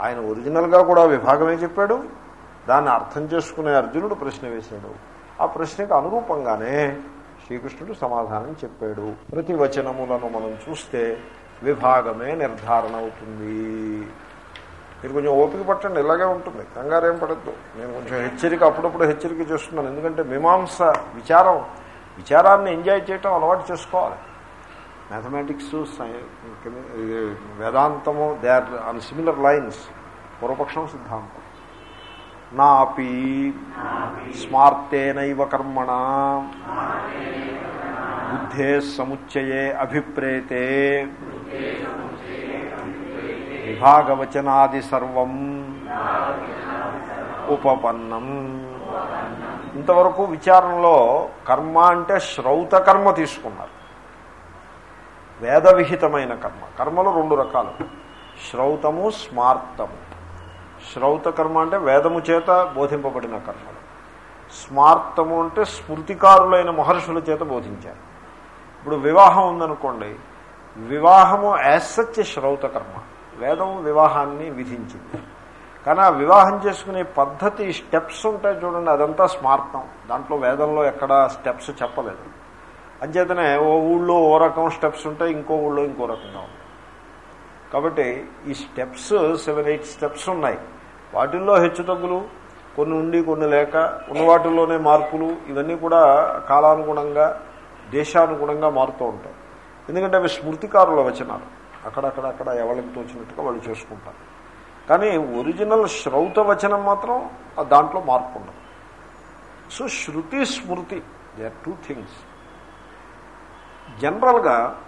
ఆయన ఒరిజినల్గా కూడా విభాగమే చెప్పాడు? దాన్ని అర్థం చేసుకునే అర్జునుడు ప్రశ్న వేశాడు. ఆ ప్రశ్నకు అనురూపంగానే శ్రీకృష్ణుడు సమాధానం చెప్పాడు. ప్రతి వచనములను మనం చూస్తే విభాగమే నిర్ధారణ అవుతుంది. మీరు కొంచెం ఓపిక పట్టండి ఇలాగే ఉంటుంది. కంగారేం పడద్దు. నేను కొంచెం హెచ్చరిక అప్పుడప్పుడు హెచ్చరిక చేస్తున్నాను. ఎందుకంటే మీమాంస విచారం విచారాన్ని ఎంజాయ్ చేయటం అలవాటు చేసుకోవాలి. మ్యాథమెటిక్స్ వేదాంతము they are on similar lines పూర్వపక్షం సిద్ధాంతం. నాపి స్మార్తేనైవ కర్మణ బుద్ధే సముచ్చయే అభిప్రేతే విభాగవచనాది సర్వం ఉపపన్నం. ఇంతవరకు విచారణలో కర్మ అంటే శ్రౌత కర్మ తీసుకున్నారు. వేదవిహితమైన కర్మ. కర్మలు రెండు రకాలు. శ్రౌతము స్మార్తము. శ్రౌత కర్మ అంటే వేదము చేత బోధింపబడిన కర్మలు. స్మార్తము అంటే స్మృతికారులైన మహర్షుల చేత బోధించారు. ఇప్పుడు వివాహం ఉందనుకోండి వివాహము యాసత్య శ్రౌత కర్మ. వేదం వివాహాన్ని విధించింది. కానీ ఆ వివాహం చేసుకునే పద్ధతి స్టెప్స్ ఉంటాయి చూడండి అదంతా స్మార్తం. దాంట్లో వేదంలో ఎక్కడా స్టెప్స్ చెప్పలేదు. అంచేతనే ఓ ఊళ్ళో ఓ రకం స్టెప్స్ ఉంటాయి ఇంకో ఊళ్ళో ఇంకో రకంగా ఉంటాయి. కాబట్టి ఈ స్టెప్స్ సెవెన్ ఎయిట్ స్టెప్స్ ఉన్నాయి. వాటిల్లో హెచ్చుతగ్గులు కొన్ని ఉండి కొన్ని లేక ఉన్న వాటిల్లోనే మార్పులు ఇవన్నీ కూడా కాలానుగుణంగా దేశానుగుణంగా మారుతూ ఉంటాయి. ఎందుకంటే అవి స్మృతికారుల వచనాలు. అక్కడక్కడ అక్కడ ఎవరికి తోచినట్టుగా వాళ్ళు చేసుకుంటారు. కానీ ఒరిజినల్ శ్రౌత వచనం మాత్రం దాంట్లో మార్పు ఉండదు. So Shruti Smriti they are two things. జనరల్గా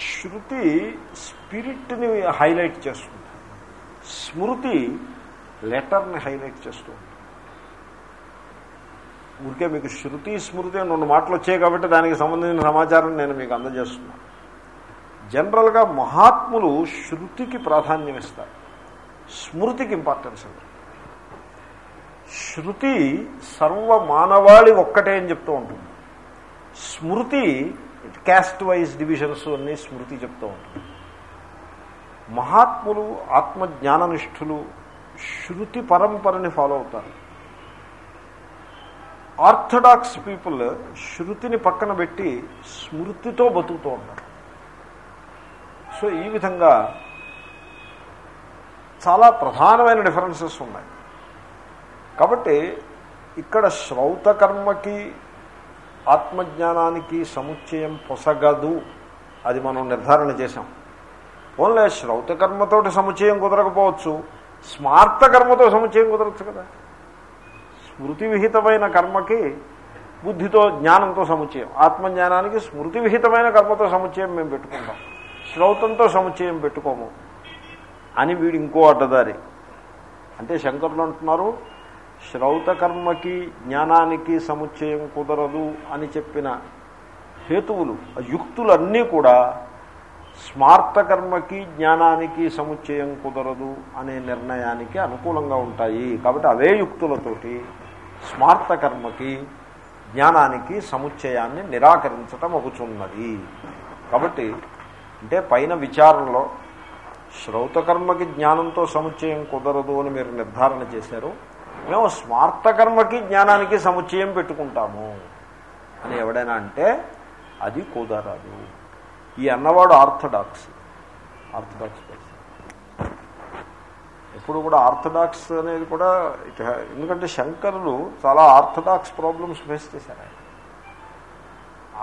శృతి స్పిరిట్ని హైలైట్ చేస్తుంది. స్మృతి లెటర్ని హైలైట్ చేస్తూ ఉంటుంది. ఊరికే మీకు శృతి స్మృతి అని రెండు మాటలు వచ్చాయి కాబట్టి దానికి సంబంధించిన సమాచారం నేను మీకు అందజేస్తున్నాను జనరల్గా మహాత్ములు శృతికి ప్రాధాన్యం ఇస్తారు. స్మృతికి ఇంపార్టెన్స్ ఇవ్వరు. శృతి సర్వ మానవాళి ఒక్కటే అని చెప్తూ ఉంటుంది. స్మృతి క్యాస్ట్ వైజ్ డివిజన్స్ అన్నీ స్మృతి చెప్తూ ఉంటుంది మహాత్ములు ఆత్మజ్ఞాననిష్ఠులు శృతి పరంపరని ఫాలో అవుతారు. ఆర్థడాక్స్ పీపుల్ శృతిని పక్కన పెట్టి స్మృతితో బతుకుతూ ఉంటారు. సో ఈ విధంగా చాలా ప్రధానమైన డిఫరెన్సెస్ ఉన్నాయి. కాబట్టి ఇక్కడ శ్రౌత కర్మకి ఆత్మజ్ఞానానికి సముచ్చయం పొసగదు. అది మనం నిర్ధారణ చేశాం. ఓన్లే శ్రౌత కర్మతోటి సముచ్చయం కుదరకపోవచ్చు. స్మార్త కర్మతో సముచ్చయం కుదరచ్చు కదా. స్మృతి విహితమైన కర్మకి బుద్ధితో జ్ఞానంతో సముచ్చయం. ఆత్మజ్ఞానానికి స్మృతి విహితమైన కర్మతో సముచ్చయం మేము పెట్టుకుంటాం. శ్రౌతంతో సముచ్చయం పెట్టుకోము. అని వీడు ఇంకో అడ్డదారి. అంటే శంకరులు అంటున్నారు శ్రౌత కర్మకి జ్ఞానానికి సముచ్చయం కుదరదు అని చెప్పిన హేతువులు ఆ యుక్తులన్నీ కూడా స్మార్తకర్మకి జ్ఞానానికి సముచ్చయం కుదరదు అనే నిర్ణయానికి అనుకూలంగా ఉంటాయి. కాబట్టి అవే యుక్తులతోటి స్మార్త కర్మకి జ్ఞానానికి సముచ్చయాన్ని నిరాకరించటం ఒకచున్నది కాబట్టి అంటే పైన విచారణలో శ్రౌతకర్మకి జ్ఞానంతో సముచ్చయం కుదరదు అని మీరు నిర్ధారణ చేశారు. మేము స్మార్థకర్మకి జ్ఞానానికి సముచ్చయం పెట్టుకుంటాము. అని ఎవడైనా అంటే అది కుదరదు ఈ అన్నవాడు ఆర్థడాక్స్. ఆర్థడాక్స్ పర్సన్ ఎప్పుడు కూడా ఆర్థడాక్స్ అనేది కూడా ఇట్ ఎందుకంటే శంకరులు చాలా ఆర్థడాక్స్ ప్రాబ్లమ్స్ ఫేస్ చేశారు ఆయన.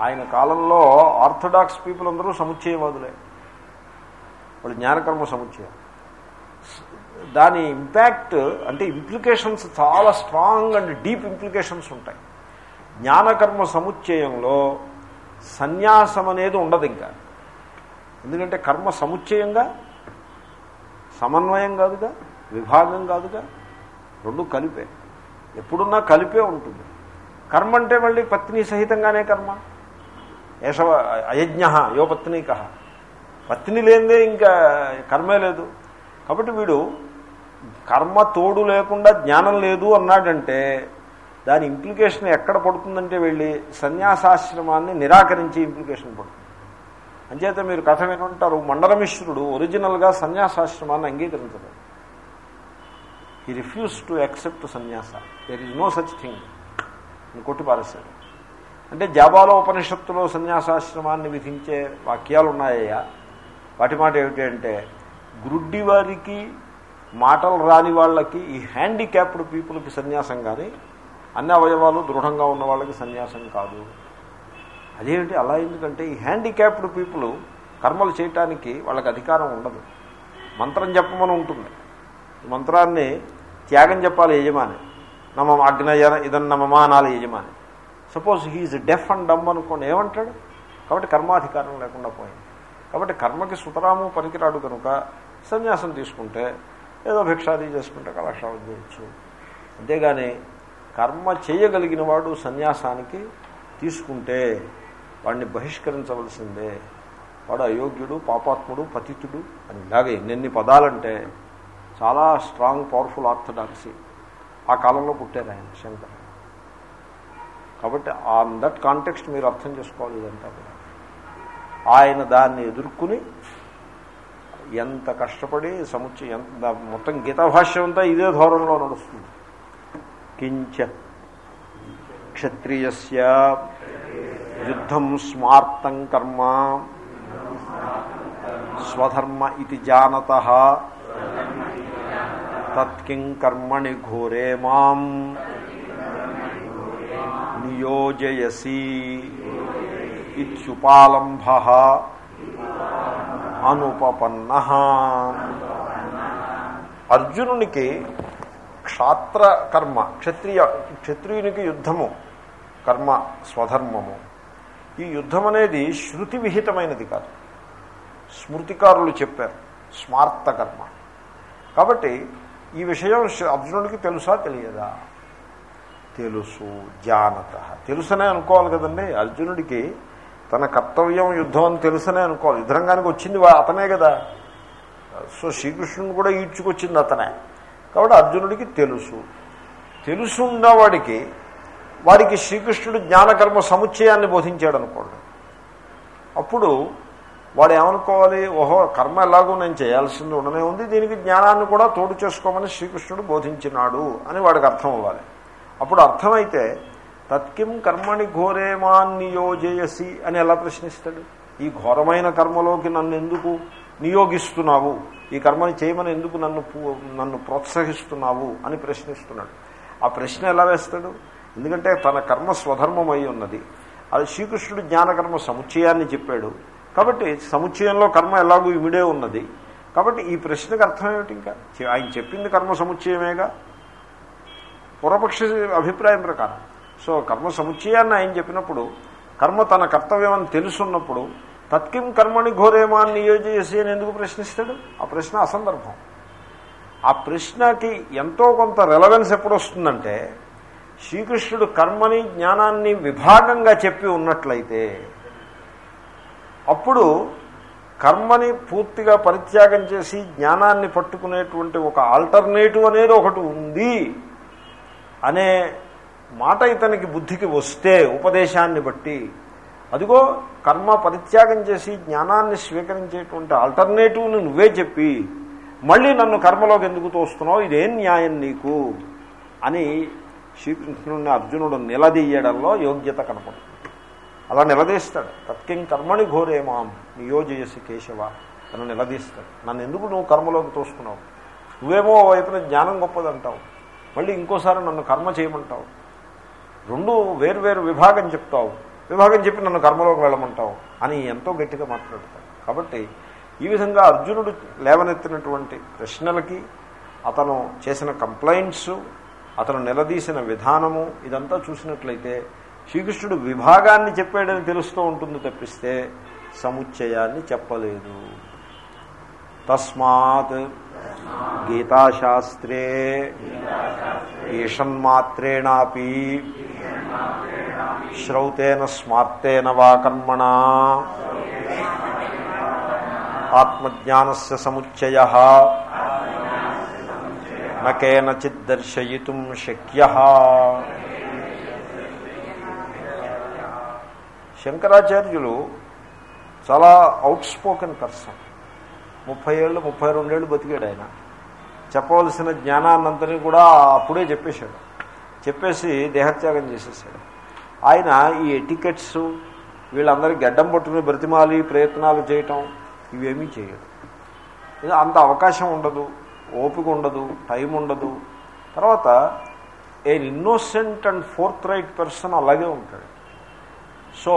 ఆయన కాలంలో ఆర్థడాక్స్ పీపుల్ అందరూ సముచ్చయవాదులే. వాళ్ళు జ్ఞానకర్మ సముచ్చయం. దాని ఇంపాక్ట్ అంటే ఇంప్లికేషన్స్ చాలా స్ట్రాంగ్ అండ్ డీప్ ఇంప్లికేషన్స్ ఉంటాయి. జ్ఞానకర్మ సముచ్చయంలో సన్యాసం అనేది ఉండదు ఇంకా. ఎందుకంటే కర్మ సముచ్చయంగా సమన్వయం కాదుగా విభాగం కాదుగా రెండు కలిపే. ఎప్పుడున్నా కలిపే ఉంటుంది. కర్మ అంటే మళ్ళీ పత్ని సహితంగానే కర్మ. ఏషవ అయజ్ఞ యోపత్నీక పత్ని లేనిదే ఇంకా కర్మే లేదు. కాబట్టి వీడు కర్మ తోడు లేకుండా జ్ఞానం లేదు అన్నాడంటే దాని ఇంప్లికేషన్ ఎక్కడ పడుతుందంటే వెళ్ళి సన్యాసాశ్రమాన్ని నిరాకరించి ఇంప్లికేషన్ పడుతుంది. అంచేత మీరు కథ వినుంటారు మండలమిశ్రుడు ఒరిజినల్గా సన్యాసాశ్రమాన్ని అంగీకరించలేదు. He refuse to accept sannyasa. There is no such thing అని కొట్టి పారేశాడు అంటే జాబాలో ఉపనిషత్తులో సన్యాసాశ్రమాన్ని విధించే వాక్యాలు ఉన్నాయా వాటి మాట ఏమిటి అంటే గురుడ్డి వారికి మాటలు రాని వాళ్ళకి ఈ హ్యాండిక్యాప్డ్ పీపుల్కి సన్యాసం కానీ అన్ని అవయవాలు దృఢంగా ఉన్న వాళ్ళకి సన్యాసం కాదు. అదేమిటి? అలా ఎందుకంటే ఈ హ్యాండిక్యాప్డ్ పీపుల్ కర్మలు చేయటానికి వాళ్ళకి అధికారం ఉండదు. మంత్రం చెప్పమని ఉంటుంది. ఈ మంత్రాన్ని త్యాగం చెప్పాలి యజమాని. నమ అగ్నయ ఇదన్న మమానాలి యజమాని. Suppose he is deaf and dumb అనుకోండి ఏమంటాడు? కాబట్టి కర్మాధికారం లేకుండా పోయింది. కాబట్టి కర్మకి సుతరాము పనికిరాడు కనుక సన్యాసం తీసుకుంటే ఏదో భిక్షాది చేసుకుంటే కళాక్షాలు చేయొచ్చు. అంతేగాని కర్మ చేయగలిగిన వాడు సన్యాసానికి తీసుకుంటే వాడిని బహిష్కరించవలసిందే. వాడు అయోగ్యుడు పాపాత్ముడు పతితుడు అని ఇలాగే ఎన్నెన్ని పదాలంటే చాలా స్ట్రాంగ్ పవర్ఫుల్ ఆర్థడాక్సీ ఆ కాలంలో పుట్టారు ఆయన శంకర్. కాబట్టి ఆన్ దట్ కాంటెక్స్ట్ మీరు అర్థం చేసుకోవాలి ఇదంతా కూడా. ఆయన దాన్ని ఎదుర్కొని ఎంత కష్టపడి సముచ్చ ఎంత మొత్తం గీతాభాష్యం అంతా ఇదే ధోరణిలో నడుస్తుంది. కించ క్షత్రియస్య యుద్ధం స్మార్తం కర్మ స్వధర్మ ఇది జానత తత్కిం కర్మణి ఘోరే మాం నియోజయసి ఇుపాలంభ అనుపపన్న అర్జునునికి క్షాత్ర కర్మ క్షత్రియ క్షత్రియునికి యుద్ధము కర్మ స్వధర్మము. ఈ యుద్ధం అనేది శృతి విహితమైనది కాదు. స్మృతికారులు చెప్పారు స్మార్త కర్మ. కాబట్టి ఈ విషయం అర్జునుడికి తెలుసా తెలియదా? తెలుసు జానత. తెలుసనే అనుకోవాలి కదండి. అర్జునుడికి తన కర్తవ్యం యుద్ధం అని తెలుసనే అనుకోవాలి. యుద్ధరంగానికి వచ్చింది అతనే కదా. సో శ్రీకృష్ణుని కూడా ఈడ్చుకొచ్చింది అతనే. కాబట్టి అర్జునుడికి తెలుసు. తెలుసు ఉన్నవాడికి వాడికి శ్రీకృష్ణుడు జ్ఞానకర్మ సముచ్చయాన్ని బోధించాడు అనుకోండి అప్పుడు వాడు ఏమనుకోవాలి ఓహో కర్మ ఎలాగో నేను చేయాల్సింది ఉండనే ఉంది. దీనికి జ్ఞానాన్ని కూడా తోడు చేసుకోమని శ్రీకృష్ణుడు బోధించినాడు అని వాడికి అర్థం అవ్వాలి. అప్పుడు అర్థమైతే తత్కిం కర్మణి ఘోరేమాన్ నియోజయసి అని ఎలా ప్రశ్నిస్తాడు? ఈ ఘోరమైన కర్మలోకి నన్ను ఎందుకు నియోగిస్తున్నావు? ఈ కర్మని చేయమని ఎందుకు నన్ను నన్ను ప్రోత్సహిస్తున్నావు అని ప్రశ్నిస్తున్నాడు. ఆ ప్రశ్న ఎలా వేస్తాడు? ఎందుకంటే తన కర్మ స్వధర్మం అయి ఉన్నది. అది శ్రీకృష్ణుడు జ్ఞానకర్మ సముచ్చయాన్ని చెప్పాడు. కాబట్టి సముచ్చయంలో కర్మ ఎలాగూ ఇమిడే ఉన్నది. కాబట్టి ఈ ప్రశ్నకు అర్థం ఏమిటి ఇంకా? ఆయన చెప్పింది కర్మ సముచ్చయమేగా? పూర్వపక్ష అభిప్రాయం ప్రకారం. సో కర్మ సముచ్చయాన్ని ఆయన చెప్పినప్పుడు కర్మ తన కర్తవ్యం అని తెలుసున్నప్పుడు తత్కిం కర్మని ఘోరేమాన్ని నియోజేసి అని ఎందుకు ప్రశ్నిస్తాడు? ఆ ప్రశ్న అసందర్భం. ఆ ప్రశ్నకి ఎంతో కొంత రెలవెన్స్ ఎప్పుడు వస్తుందంటే శ్రీకృష్ణుడు కర్మని జ్ఞానాన్ని విభాగంగా చెప్పి ఉన్నట్లయితే అప్పుడు కర్మని పూర్తిగా పరిత్యాగం చేసి జ్ఞానాన్ని పట్టుకునేటువంటి ఒక ఆల్టర్నేటివ్ అనేది ఒకటి ఉంది అనే మాట ఇతనికి బుద్ధికి వస్తే ఉపదేశాన్ని బట్టి అదిగో కర్మ పరిత్యాగం చేసి జ్ఞానాన్ని స్వీకరించేటువంటి ఆల్టర్నేటివ్ని నువ్వే చెప్పి మళ్ళీ నన్ను కర్మలోకి ఎందుకు తోస్తున్నావు? ఇదేం న్యాయం నీకు? అని శ్రీకృష్ణుడిని అర్జునుడు నిలదీయడంలో యోగ్యత కనపడుతుంది. అలా నిలదీస్తాడు. తత్కిం కర్మని ఘోరే మాం నియోజయసి కేశవ నన్ను నిలదీస్తాడు. నన్ను ఎందుకు నువ్వు కర్మలోకి తోస్తున్నావు? నువ్వేమో వైపున జ్ఞానం గొప్పదంటావు. మళ్ళీ ఇంకోసారి నన్ను కర్మ చేయమంటావు. రెండు వేరు విభాగం చెప్తావు. విభాగం చెప్పి నన్ను కర్మలోకి వెళ్ళమంటావు అని ఎంతో గట్టిగా మాట్లాడతాడు కాబట్టి ఈ విధంగా అర్జునుడు లేవనెత్తినటువంటి ప్రశ్నలకి అతను చేసిన కంప్లైంట్స్ అతను నిలదీసిన విధానము ఇదంతా చూసినట్లయితే శ్రీకృష్ణుడు విభాగాన్ని చెప్పాడని తెలుస్తూ ఉంటుంది తప్పిస్తే సముచ్చయాన్ని చెప్పలేదు. తస్మాత్ గీతాశాస్త్రే ఈషన్మాత్రేణాపి శ్రౌతేన స్మార్తేన వా కర్మణ. ఆత్మజ్ఞానస్య సముచ్చయ. నకేనచిత్ శక్య. శంకరాచార్యులు చాలా అవుట్ స్పోకెన్ పర్సన్ ముప్పై ఏళ్ళు ముప్పై రెండేళ్ళు బతికాడు ఆయన. చెప్పవలసిన జ్ఞానాన్నంతని కూడా అప్పుడే చెప్పేశాడు. చెప్పేసి దేహత్యాగం చేసేసాడు ఆయన ఈ ఎటికెట్స్ వీళ్ళందరి గడ్డం పట్టుకుని బ్రతిమాలి ప్రయత్నాలు చేయటం ఇవేమీ చేయడు. ఇది అంత అవకాశం ఉండదు ఓపిక ఉండదు టైం ఉండదు. తర్వాత a innocent and forthright person అలాగే ఉంటాడు. సో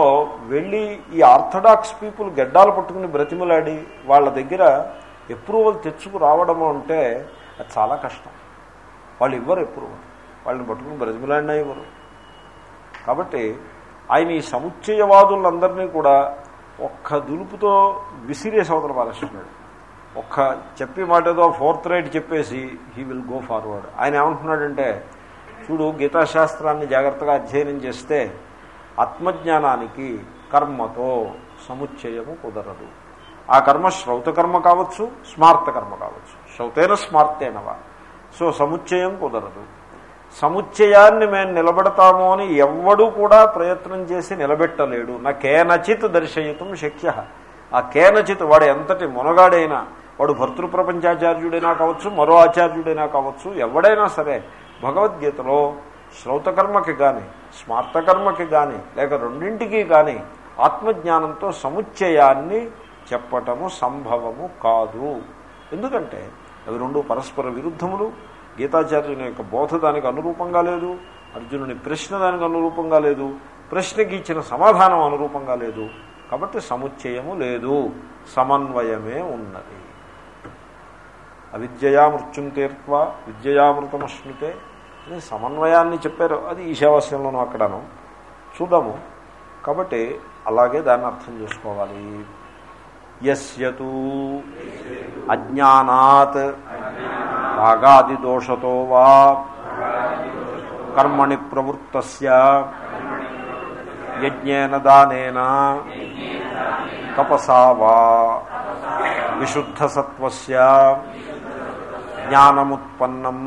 వెళ్ళి ఈ ఆర్థడాక్స్ పీపుల్ గడ్డాలు పట్టుకుని బ్రతిమలాడి వాళ్ళ దగ్గర అప్రూవల్ తెచ్చుకు రావడం అంటే అది చాలా కష్టం. వాళ్ళు ఇవ్వరు అప్రూవల్ వాళ్ళని పట్టుకుని బ్రతిమలాడినా ఇవ్వరు. కాబట్టి ఆయన ఈ సముచ్చయవాదులందరినీ కూడా ఒక్క దులుపుతో విసిరే సోదర పారేస్తున్నాడు ఒక్క చెప్పి మాట ఏదో ఫోర్త్ రైట్ చెప్పేసి హీ విల్ గో ఫార్వర్డ్ ఆయన ఏమంటున్నాడంటే చూడు గీతాశాస్త్రాన్ని జాగ్రత్తగా అధ్యయనం చేస్తే ఆత్మజ్ఞానానికి కర్మతో సముచ్చయము కుదరదు. ఆ కర్మ శ్రౌతకర్మ కావచ్చు స్మార్త కర్మ కావచ్చు. శ్రౌతైన స్మార్తేనవా. సో సముచ్చయం కుదరదు. సముచ్చయాన్ని మేము నిలబెడతాము అని ఎవ్వడూ కూడా ప్రయత్నం చేసి నిలబెట్టలేడు. నా కేనచిత్ దర్శయితం శక్య. ఆ కేనచిత్ వాడు ఎంతటి మునగాడైనా వాడు భర్తృప్రపంచాచార్యుడైనా కావచ్చు మరో ఆచార్యుడైనా కావచ్చు ఎవడైనా సరే భగవద్గీతలో శ్రౌతకర్మకి కానీ స్మార్తకర్మకి కానీ లేక రెండింటికి కానీ ఆత్మజ్ఞానంతో సముచ్చయాన్ని చెప్పటము సంభవము కాదు. ఎందుకంటే అవి రెండు పరస్పర విరుద్ధములు. గీతాచార్యుని యొక్క బోధ దానికి అనురూపంగా లేదు. అర్జునుని ప్రశ్న దానికి అనురూపంగా లేదు. ప్రశ్నకి ఇచ్చిన సమాధానం అనురూపంగా లేదు. కాబట్టి సముచ్చయము లేదు. సమన్వయమే ఉన్నది. అవిద్యయా మృత్యుం తీర్త్వ విద్యయామృతమశ్నుతే సమన్వయాన్ని చెప్పారు. అది ఈశావాస్యంలోనూ అక్కడను. చూద్దాము. కాబట్టి అలాగే దాన్ని అర్థం చేసుకోవాలి. యస్యతు అజ్ఞానాత్ రాగాదిదోషతో వా కర్మణి ప్రవృత్త యజ్ఞేన దానేన తపసా వా విశుద్ధసత్వస్య జ్ఞానముత్పన్నం.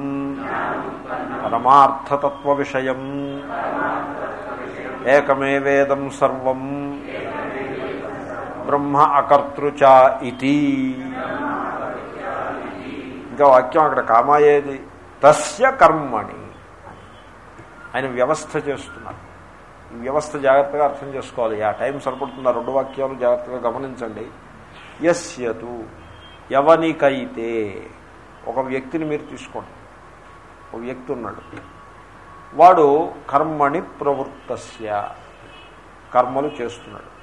పరమార్థతత్వ విషయం ఏకమే వేదం సర్వం. బ్రహ్మ అకర్తృచ ఇది ఇంకా వాక్యం అక్కడ కామాయేది. తస్య కర్మణి. ఆయన వ్యవస్థ చేస్తున్నారు. ఈ వ్యవస్థ జాగ్రత్తగా అర్థం చేసుకోవాలి. ఆ టైం సరిపడుతుంది? రెండు వాక్యాలు జాగ్రత్తగా గమనించండి. ఎస్యతు ఎవనికైతే ఒక వ్యక్తిని మీరు తీసుకోండి. ఒక వ్యక్తి ఉన్నాడు. వాడు కర్మణి ప్రవృత్తస్య. కర్మలు చేస్తున్నాడు.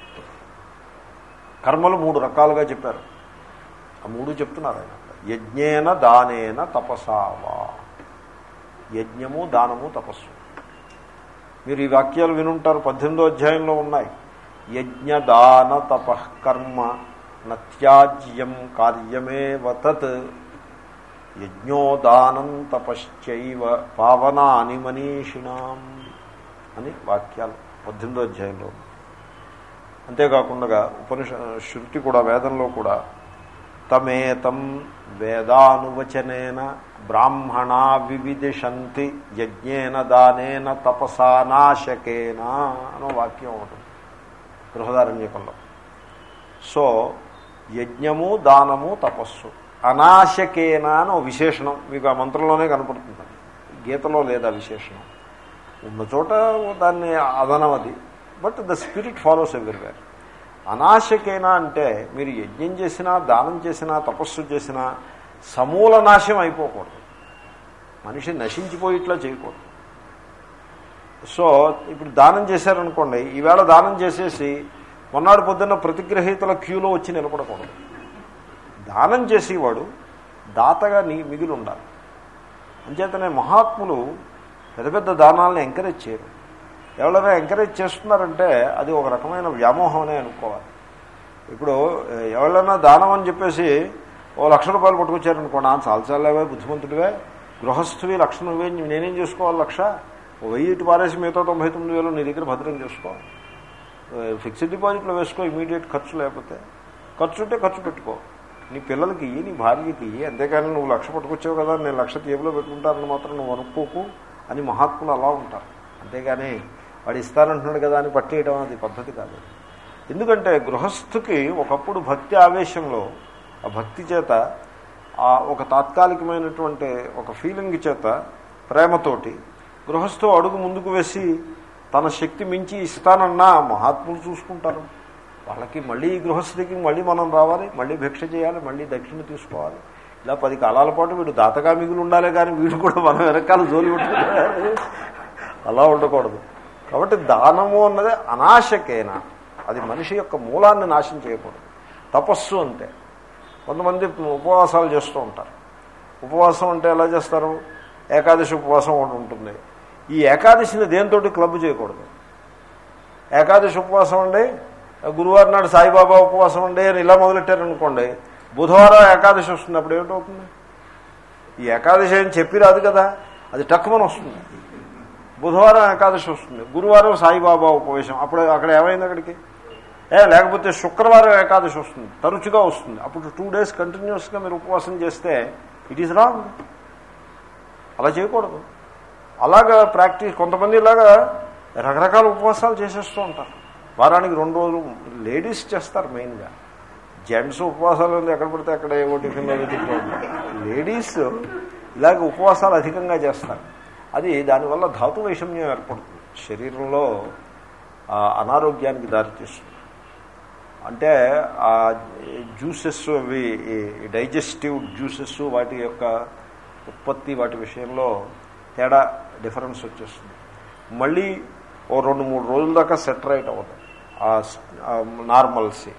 కర్మలు మూడు రకాలుగా చెప్పారు. ఆ మూడు చెప్తున్నారు ఆయన. యజ్ఞేన దానేన తపసావా యజ్ఞము దానము తపస్సు. మీరు ఈ వాక్యాలు వినుంటారు. పద్దెనిమిదో అధ్యాయంలో ఉన్నాయి. యజ్ఞ దాన తపకర్మ నత్యాజ్యం కార్యమే వతత్ యజ్ఞోదానం తపశ్చైవ పావనాని మనీషిణాం అని వాక్యాలు పద్దెనిమిదో అధ్యాయంలో అంతేకాకుండా ఉపనిష శృతి కూడా వేదంలో కూడా తమేతం వేదానువచనేన బ్రాహ్మణా వివిదిశంతి యజ్ఞేన దానేన తపసా నాశకేన వాక్యం ఒకటి బృహదారణ్యకంలో. సో యజ్ఞము దానము తపస్సు. అనాశకేన అని ఒక విశేషణం మీకు ఆ మంత్రంలోనే కనపడుతుంది. గీతలో లేదా విశేషణం. ఉన్న చోట దాన్ని అదనం అది. But the spirit follows everywhere. అనాశకేనా అంటే మీరు యజ్ఞం చేసినా దానం చేసినా తపస్సు చేసినా సమూల నాశం అయిపోకూడదు. మనిషి నశించిపోయిట్లా చేయకూడదు. సో ఇప్పుడు దానం చేశారనుకోండి ఈవేళ దానం చేసేసి మొన్నాడు పొద్దున్న ప్రతిగ్రహీతల క్యూలో వచ్చి నిలబడకూడదు. దానం చేసేవాడు దాతగా నీ మిగిలి ఉండాలి అంచేతనే మహాత్ములు పెద్ద పెద్ద దానాలను ఎంకరేజ్ చేయరు. ఎవరైనా ఎంకరేజ్ చేస్తున్నారంటే అది ఒక రకమైన వ్యామోహమనే అనుకోవాలి. ఇప్పుడు ఎవరైనా దానం అని చెప్పేసి ఓ లక్ష రూపాయలు పట్టుకొచ్చారనుకోండి ఆ చాలచాలేవే బుద్ధిమంతుడివే గృహస్థువి లక్ష నువ్వే నేనేం చేసుకోవాలి లక్ష? ఓ వెయ్యి ఇటు పారేసి మిగతా తొంభై తొమ్మిది వేలు నీ దగ్గర భద్రం చేసుకో. ఫిక్స్డ్ డిపాజిట్లో వేసుకో ఇమీడియట్ ఖర్చు లేకపోతే. ఖర్చు ఉంటే ఖర్చు పెట్టుకో. నీ పిల్లలకి ఇయ్యి నీ భార్యకి ఇయ్యి. అంతేకాని నువ్వు లక్ష పట్టుకొచ్చావు కదా నేను లక్ష టేబుల్లో పెట్టుకుంటానని మాత్రం నువ్వు అనుకోకు అని మహాత్ములు అలా ఉంటారు. అంతేగాని వాడు ఇస్తానంటున్నాడు కదా అని పట్టేయడం అది పద్ధతి కాదు. ఎందుకంటే గృహస్థుకి ఒకప్పుడు భక్తి ఆవేశంలో ఆ భక్తి చేత ఆ ఒక తాత్కాలికమైనటువంటి ఒక ఫీలింగ్ చేత ప్రేమతోటి గృహస్థు అడుగు ముందుకు వేసి తన శక్తి మించి ఇస్తానన్నా మహాత్ములు చూసుకుంటారు. వాళ్ళకి మళ్ళీ గృహస్థితికి మళ్ళీ మనం రావాలి మళ్ళీ భిక్ష చేయాలి మళ్ళీ దక్షిణ తీసుకోవాలి. ఇలా పది కాలాల పాటు వీడు దాతగా మిగులు ఉండాలి కానీ వీడు కూడా మనం వెనకాల జోలి ఉంటున్నారు అలా ఉండకూడదు. కాబట్టి దానము అన్నది అనాశకేనా. అది మనిషి యొక్క మూలాన్ని నాశనం చేయకూడదు. తపస్సు అంతే కొంతమంది ఉపవాసాలు చేస్తూ ఉంటారు. ఉపవాసం అంటే ఎలా చేస్తారు? ఏకాదశి ఉపవాసం ఒకటి ఉంటుంది. ఈ ఏకాదశిని దేంతో క్లబ్ చేయకూడదు? ఏకాదశి ఉపవాసం అండి? గురువారం నాడు సాయిబాబా ఉపవాసం ఉండే అని ఇలా మొదలెట్టారనుకోండి బుధవారం ఏకాదశి వస్తుంది అప్పుడు ఏమిటవుతుంది? ఈ ఏకాదశి అని చెప్పి రాదు కదా అది టక్కుమని వస్తుంది. బుధవారం ఏకాదశి వస్తుంది గురువారం సాయిబాబా ఉపవేశం. అప్పుడు అక్కడ ఏమైంది అక్కడికి? ఏ లేకపోతే శుక్రవారం ఏకాదశి వస్తుంది తరచుగా వస్తుంది. అప్పుడు టూ డేస్ కంటిన్యూస్గా మీరు ఉపవాసం చేస్తే ఇట్ ఈస్ రాంగ్ అలా చేయకూడదు. అలాగా ప్రాక్టీస్ కొంతమంది ఇలాగా రకరకాల ఉపవాసాలు చేసేస్తూ ఉంటారు. వారానికి రెండు రోజులు లేడీస్ చేస్తారు మెయిన్గా. జెంట్స్ ఉపవాసాలు ఉంది ఎక్కడ పడితే అక్కడ ఏవో టిఫిన్లో లేడీస్ ఇలాగ ఉపవాసాలు అధికంగా చేస్తారు. అది దానివల్ల ధాతు వైషమ్యం ఏర్పడుతుంది. శరీరంలో అనారోగ్యానికి దారితీస్తుంది. అంటే ఆ జ్యూసెస్ అవి డైజెస్టివ్ జ్యూసెస్ వాటి యొక్క ఉత్పత్తి వాటి విషయంలో తేడా డిఫరెన్స్ వచ్చేస్తుంది. మళ్ళీ ఓ రెండు మూడు రోజుల దాకా సెట్ రైట్ అవ్వదు. నార్మల్సీ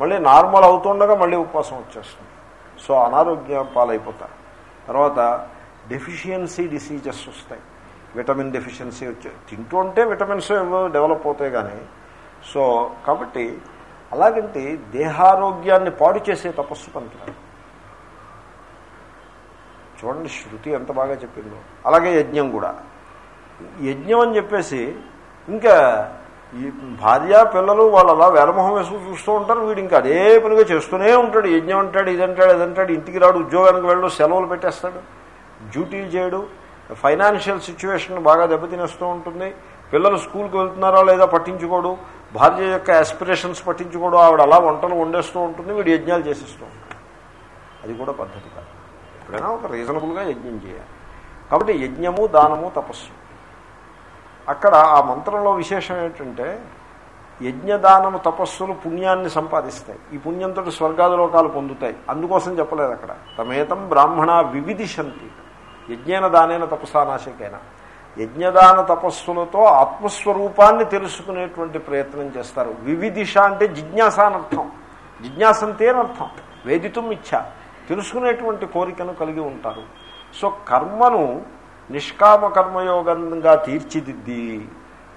మళ్ళీ నార్మల్ అవుతుండగా మళ్ళీ ఉపవాసం వచ్చేస్తుంది. సో అనారోగ్యం పాలైపోతారు. తర్వాత డెఫిషియన్సీ డిసీజెస్ వస్తాయి. విటమిన్ డెఫిషియన్సీ వచ్చే తింటూ ఉంటే విటమిన్స్ ఏవో డెవలప్ అవుతాయి కానీ సో కాబట్టి అలాగంటే దేహారోగ్యాన్ని పాడు చేసే తపస్సు పనికిరాదు. చూడండి శృతి ఎంత బాగా చెప్పిందో. అలాగే యజ్ఞం కూడా. యజ్ఞం అని చెప్పేసి ఇంకా ఈ భార్య పిల్లలు వాళ్ళు అలా వేలమొహం వేసుకు చూస్తూ ఉంటారు. వీడు ఇంకా అదే పనిగా చేస్తూనే ఉంటాడు. యజ్ఞం అంటాడు ఇదంటాడు ఇదంటాడు ఇంటికి రాడు ఉద్యోగానికి వెళ్ళు సెలవులు పెట్టేస్తాడు. డ్యూటీ చేయడు. ఫైనాన్షియల్ సిచ్యువేషన్ బాగా దెబ్బతినేస్తూ ఉంటుంది. పిల్లలు స్కూల్కి వెళ్తున్నారా లేదా పట్టించుకోడు. భార్య యొక్క ఆస్పిరేషన్స్ పట్టించుకోడు. ఆవిడ అలా వంటలు వండేస్తూ ఉంటుంది. వీడు యజ్ఞాలు చేసేస్తూ ఉంటాడు. అది కూడా పద్ధతి కాదు. ఎప్పుడైనా ఒక రీజనబుల్గా యజ్ఞం చేయాలి. కాబట్టి యజ్ఞము దానము తపస్సు. అక్కడ ఆ మంత్రంలో విశేషం ఏంటంటే యజ్ఞదానము తపస్సులు పుణ్యాన్ని సంపాదిస్తాయి. ఈ పుణ్యంతో స్వర్గాదిలోకాలు పొందుతాయి. అందుకోసం చెప్పలేదు అక్కడ. తమేతం బ్రాహ్మణ వివిధిశంతి యజ్ఞేన దానైన తపసానాశకైన యజ్ఞదాన తపస్సులతో ఆత్మస్వరూపాన్ని తెలుసుకునేటువంటి ప్రయత్నం చేస్తారు. వివిధిష అంటే జిజ్ఞాస అనర్థం జిజ్ఞాసంతేనర్థం వేదితం ఇచ్చ. తెలుసుకునేటువంటి కోరికను కలిగి ఉంటారు. సో కర్మను నిష్కామ కర్మయోగంగా తీర్చిదిద్ది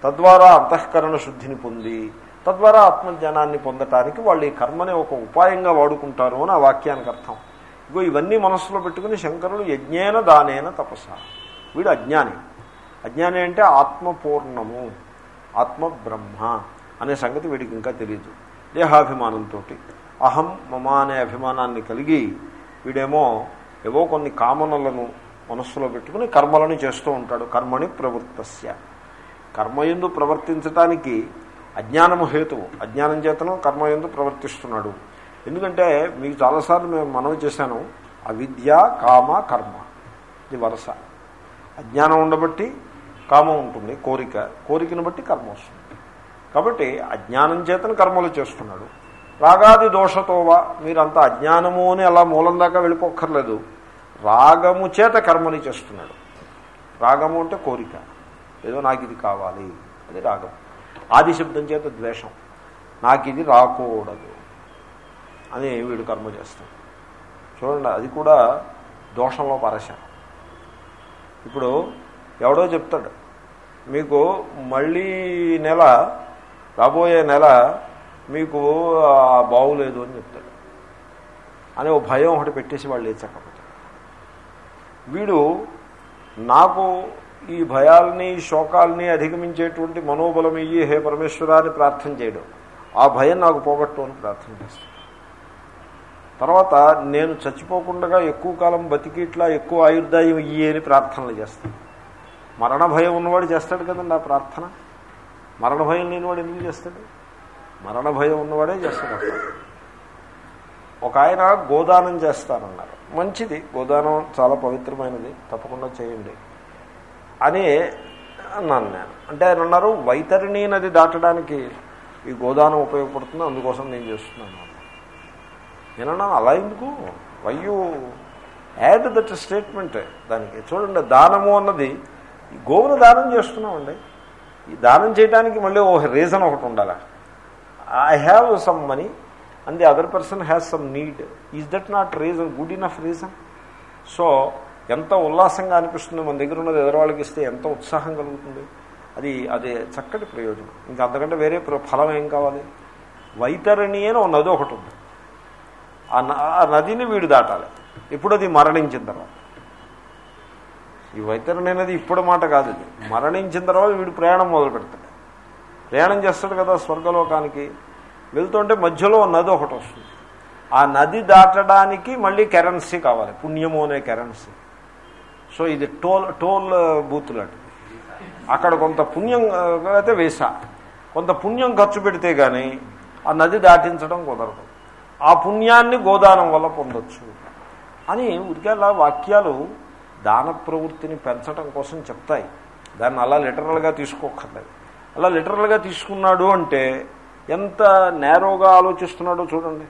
తద్వారా అంతఃకరణ శుద్ధిని పొంది తద్వారా ఆత్మజ్ఞానాన్ని పొందటానికి వాళ్ళు ఈ కర్మని ఒక ఉపాయంగా వాడుకుంటారు అని ఆ వాక్యానికి అర్థం. ఇగో ఇవన్నీ మనస్సులో పెట్టుకుని శంకరులు యజ్ఞేన దానేన తపస్స వీడు అజ్ఞాని. అజ్ఞాని అంటే ఆత్మపూర్ణము ఆత్మ బ్రహ్మ అనే సంగతి వీడికి ఇంకా తెలియదు దేహాభిమానంతో అహం మమ అనే అభిమానాన్ని కలిగి వీడేమో ఏవో కొన్ని కామనలను మనస్సులో పెట్టుకుని కర్మలను చేస్తూ ఉంటాడు. కర్మని ప్రవృత్తస్య. కర్మయందు ప్రవర్తించటానికి అజ్ఞానము హేతువు. అజ్ఞానం చేతను కర్మయందు ప్రవర్తిస్తున్నాడు. ఎందుకంటే మీకు చాలాసార్లు మేము మనవి చేశాను అవిద్య కామ కర్మ. ఇది వరస. అజ్ఞానం ఉండబట్టి కామం ఉంటుంది కోరిక. కోరికను బట్టి కర్మ వస్తుంది. కాబట్టి అజ్ఞానం చేతను కర్మలు చేస్తున్నాడు. రాగాది దోషతోవా మీరంతా అజ్ఞానము అని అలా మూలం దాకా వెళ్ళిపోక్కర్లేదు. రాగము చేత కర్మని చేస్తున్నాడు. రాగము అంటే కోరిక. ఏదో నాకు ఇది కావాలి. అది రాగం. ఆది శబ్దం చేత ద్వేషం. నాకు ఇది రాకూడదు అని వీడు కర్మ చేస్తాడు. చూడండి అది కూడా దోషంలో పరశారు. ఇప్పుడు ఎవడో చెప్తాడు మీకు మళ్ళీ నెల రాబోయే నెల మీకు బాగులేదు అని చెప్తాడు. అని ఓ భయం ఒకటి పెట్టేసి వాళ్ళు లేచకపోతే వీడు నాకు ఈ భయాల్ని శోకాల్ని అధిగమించేటువంటి మనోబలం ఇయ్యి హే పరమేశ్వరాన్ని ప్రార్థన చేయడం. ఆ భయం నాకు పోగొట్టు అని ప్రార్థన చేస్తాను తర్వాత నేను చచ్చిపోకుండా ఎక్కువ కాలం బతికి ఇట్లా ఎక్కువ ఆయుర్దాయం ఇయ్యి అని ప్రార్థనలు చేస్తాను మరణ భయం ఉన్నవాడు చేస్తాడు కదండి ఆ ప్రార్థన. మరణ భయం లేనివాడు ఎందుకు చేస్తాడు? మరణ భయం ఉన్నవాడే చేస్తాడు ఒక ఆయన గోదానం చేస్తానన్నారు. మంచిది గోదానం చాలా పవిత్రమైనది తప్పకుండా చేయండి అని అన్నాను నేను. అంటే ఆయన అన్నారు వైతరిణి నది దాటడానికి ఈ గోదానం ఉపయోగపడుతుంది అందుకోసం నేను చేస్తున్నాను నేనన్నా అలా ఎందుకు? వయ్యు యాడ్ దట్ స్టేట్మెంట్ దానికి చూడండి దానము అన్నది ఈ గోవును దానం చేస్తున్నామండి. ఈ దానం చేయడానికి మళ్ళీ ఓ రీజన్ ఒకటి ఉండాలి? I have some money and the other person has some need is that not reason good enough reason so ఎంత ఉల్లాసంగా అనిపిస్తుంది మన దగ్గర ఉన్నది ఎదరవాళ్ళకి ఇస్తే ఎంత ఉత్సాహం కలుగుతుంది? అది అది చక్కటి ప్రయోజనం. ఇంకా అంతకంటే వేరే ప్ర- ఫలం ఏం కావాలి? వైతరణి అని ఒక నది ఒకటి ఉంది. ఆ న- ఆ నదిని వీడు దాటాలి. ఇప్పుడు అది మరణించిన తర్వాత. ఈ వైతరణి అనేది ఇప్పుడు మాట కాదు ఇది. మరణించిన తర్వాత వీడు ప్రయాణం మొదలు పెడతాడు ప్రయాణం చేస్తాడు కదా స్వర్గలోకానికి. వెళ్తుంటే మధ్యలో నది ఒకటి వస్తుంది. ఆ నది దాటడానికి మళ్ళీ కరెన్సీ కావాలి. పుణ్యము అనే కరెన్సీ. సో ఇది టోల్ టోల్ బూత్ లాంటిది. అక్కడ కొంత పుణ్యం అయితే వేసా. కొంత పుణ్యం ఖర్చు పెడితే కానీ ఆ నది దాటించడం కుదరదు. ఆ పుణ్యాన్ని గోదానం వల్ల పొందొచ్చు. అని ఉరికేలా వాక్యాలు దాన ప్రవృత్తిని పెంచడం కోసం చెప్తాయి. దాన్ని అలా లిటరల్గా తీసుకోక్కర్లేదు. అలా లిటరల్గా తీసుకున్నాడు అంటే ఎంత నేరోగా ఆలోచిస్తున్నాడో చూడండి.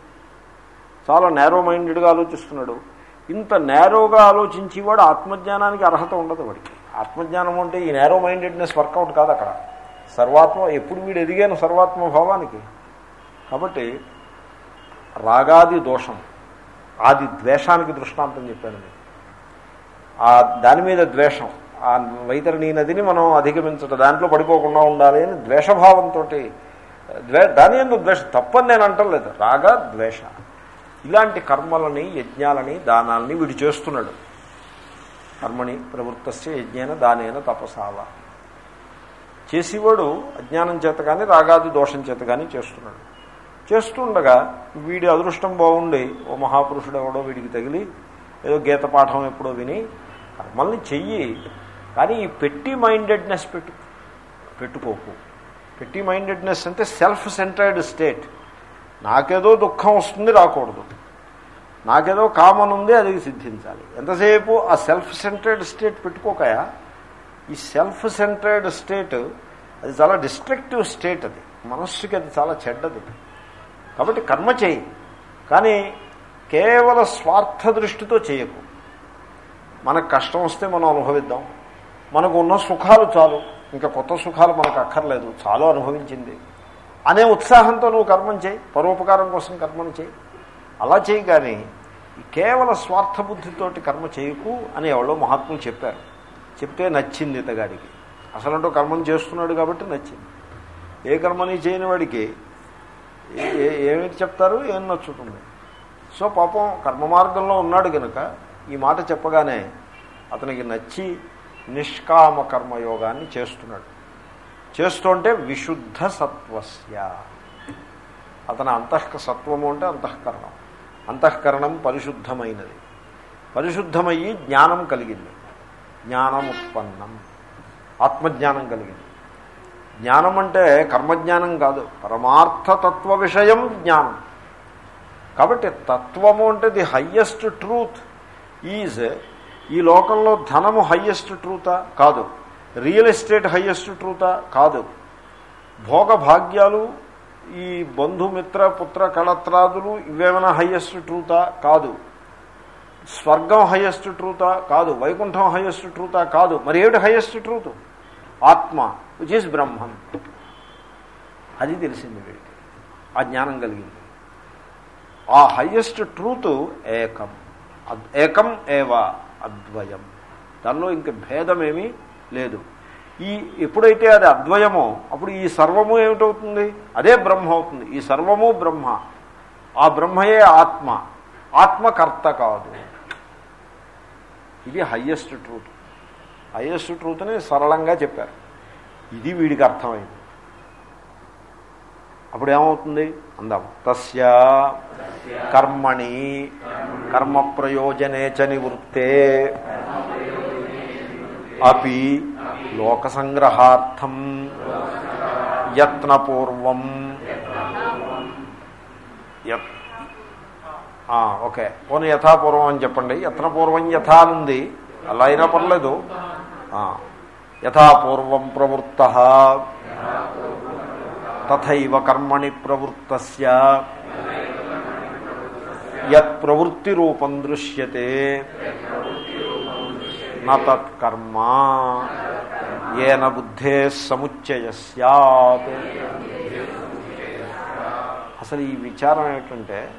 చాలా నేరో మైండెడ్గా ఆలోచిస్తున్నాడు. ఇంత నేరోగా ఆలోచించేవాడు ఆత్మజ్ఞానానికి అర్హత ఉండదు వాడికి. ఆత్మజ్ఞానం అంటే ఈ నేరో మైండెడ్నెస్ వర్కౌట్ కాదు అక్కడ. సర్వాత్మ ఎప్పుడు వీడు ఎదిగాను సర్వాత్మ భావానికి. కాబట్టి రాగాది దోషం ఆది ద్వేషానికి దృష్టాంతం చెప్పాను నేను. ఆ దాని మీద ద్వేషం ఆ వైతరణి నదిని మనం అధిగమించడం దాంట్లో పడిపోకుండా ఉండాలి అని ద్వేషభావంతో ద్వే దాని ఎందు ద్వేషం. తప్పని నేను అంటలేదు. రాగ ద్వేష. ఇలాంటి కర్మలని యజ్ఞాలని దానాలని వీడు చేస్తున్నాడు. కర్మని ప్రవృత్తస్య యజ్ఞైన దానేన తపసావ. చేసేవాడు అజ్ఞానం చేత కానీ రాగాది దోషం చేత కానీ చేస్తున్నాడు. చేస్తుండగా వీడి అదృష్టం బాగుండి ఓ మహాపురుషుడు ఎవడో వీడికి తగిలి ఏదో గీత పాఠం ఎప్పుడో విని కర్మల్ని చెయ్యి. కానీ ఈ పెట్టి మైండెడ్నెస్ పెట్టు పెట్టుకోకు. పెట్టి మైండెడ్నెస్ అంటే సెల్ఫ్ సెంటర్డ్ స్టేట్. నాకేదో దుఃఖం వస్తుంది రాకూడదు. నాకేదో కామన్ ఉంది అది సిద్ధించాలి. ఎంతసేపు ఆ సెల్ఫ్ సెంటర్డ్ స్టేట్ పెట్టుకోకయా? ఈ సెల్ఫ్ సెంటర్డ్ స్టేట్ అది చాలా డిస్ట్రక్టివ్ స్టేట్ అది. మనస్సుకి అది చాలా చెడ్డది. కాబట్టి కర్మ చేయి. కానీ కేవల స్వార్థ దృష్టితో చేయకు. మనకు కష్టం వస్తే మనం అనుభవిద్దాం. మనకు ఉన్న సుఖాలు చాలు. ఇంకా కొత్త సుఖాలు మనకు అక్కర్లేదు. చాలు అనుభవించింది. అనే ఉత్సాహంతో నువ్వు కర్మం చేయి. పరోపకారం కోసం కర్మను చేయి. అలా చేయి కానీ కేవల స్వార్థ బుద్ధితోటి కర్మ చేయకు అని ఎవరో మహాత్ములు చెప్పారు. చెప్తే నచ్చింది ఇతగాడికి. అసలంటూ కర్మను చేస్తున్నాడు కాబట్టి నచ్చింది. ఏ కర్మని చేయని వాడికి ఏ- ఏమిటి చెప్తారు? ఏం నచ్చుతుంది? సో పాపం కర్మ మార్గంలో ఉన్నాడు కనుక ఈ మాట చెప్పగానే అతనికి నచ్చి నిష్కామ కర్మయోగాన్ని చేస్తున్నాడు. చేస్తుంటే విశుద్ధ సత్వస్య అతని అంతఃక సత్వము అంటే అంతఃకరణం. అంతఃకరణం పరిశుద్ధమైనది. పరిశుద్ధమయ్యి జ్ఞానం కలిగింది. జ్ఞానం ఉత్పన్నం ఆత్మజ్ఞానం కలిగింది. జ్ఞానం అంటే కర్మజ్ఞానం కాదు. పరమార్థతత్వ విషయం జ్ఞానం. కాబట్టి తత్వము అంటే ది హయ్యెస్ట్ ట్రూత్. ఈజ్ ఈ లోకంలో ధనము హయ్యెస్ట్ ట్రూతా కాదు. రియల్ ఎస్టేట్ హయ్యెస్ట్ ట్రూతా కాదు. భోగ భాగ్యాలు ఈ బంధుమిత్ర పుత్ర కళత్రాదులు ఇవేమైనా హయ్యెస్ట్ ట్రూతా కాదు. స్వర్గం హయ్యెస్ట్ ట్రూతా కాదు. వైకుంఠం హయ్యెస్ట్ ట్రూతా కాదు. మరి ఏమిటి highest truth atma which is బ్రహ్మం. అది తెలిసింది వీడికి ఆ జ్ఞానం కలిగింది. ఆ హయ్యెస్ట్ ట్రూత్ ఏకం. ఏకం ఏవా. అద్వయం. దానిలో ఇంక భేదమేమీ లేదు. ఈ ఎప్పుడైతే అది అద్వయమో అప్పుడు ఈ సర్వము ఏమిటవుతుంది? అదే బ్రహ్మ అవుతుంది. ఈ సర్వము బ్రహ్మ. ఆ బ్రహ్మయే ఆత్మ. ఆత్మకర్త కాదు. ఇది హయ్యెస్ట్ ట్రూత్. హయ్యెస్ట్ ట్రూత్ని సరళంగా చెప్పారు. ఇది వీడికి అర్థమైంది. అప్పుడు ఏమవుతుంది అందాం. తస్య కర్మణి కర్మ ప్రయోజనే చ నివృత్తే. అపి లోక సంగ్రహార్థం యత్నపూర్వం ఓకే. పోనీ యథాపూర్వం అని చెప్పండి. యత్నపూర్వం యథా ఉంది అలా అయినా పర్లేదు. యథాపూర్వం ప్రవృత్త. తథైవ కర్మణి ప్రవృత్త యత్ ప్రవృత్తి రూపం దృశ్యతే నత్కర్మ ఏన బుద్ధే సముచ్చయ సత్ అసలు ఈ విచారం ఏమిటంటే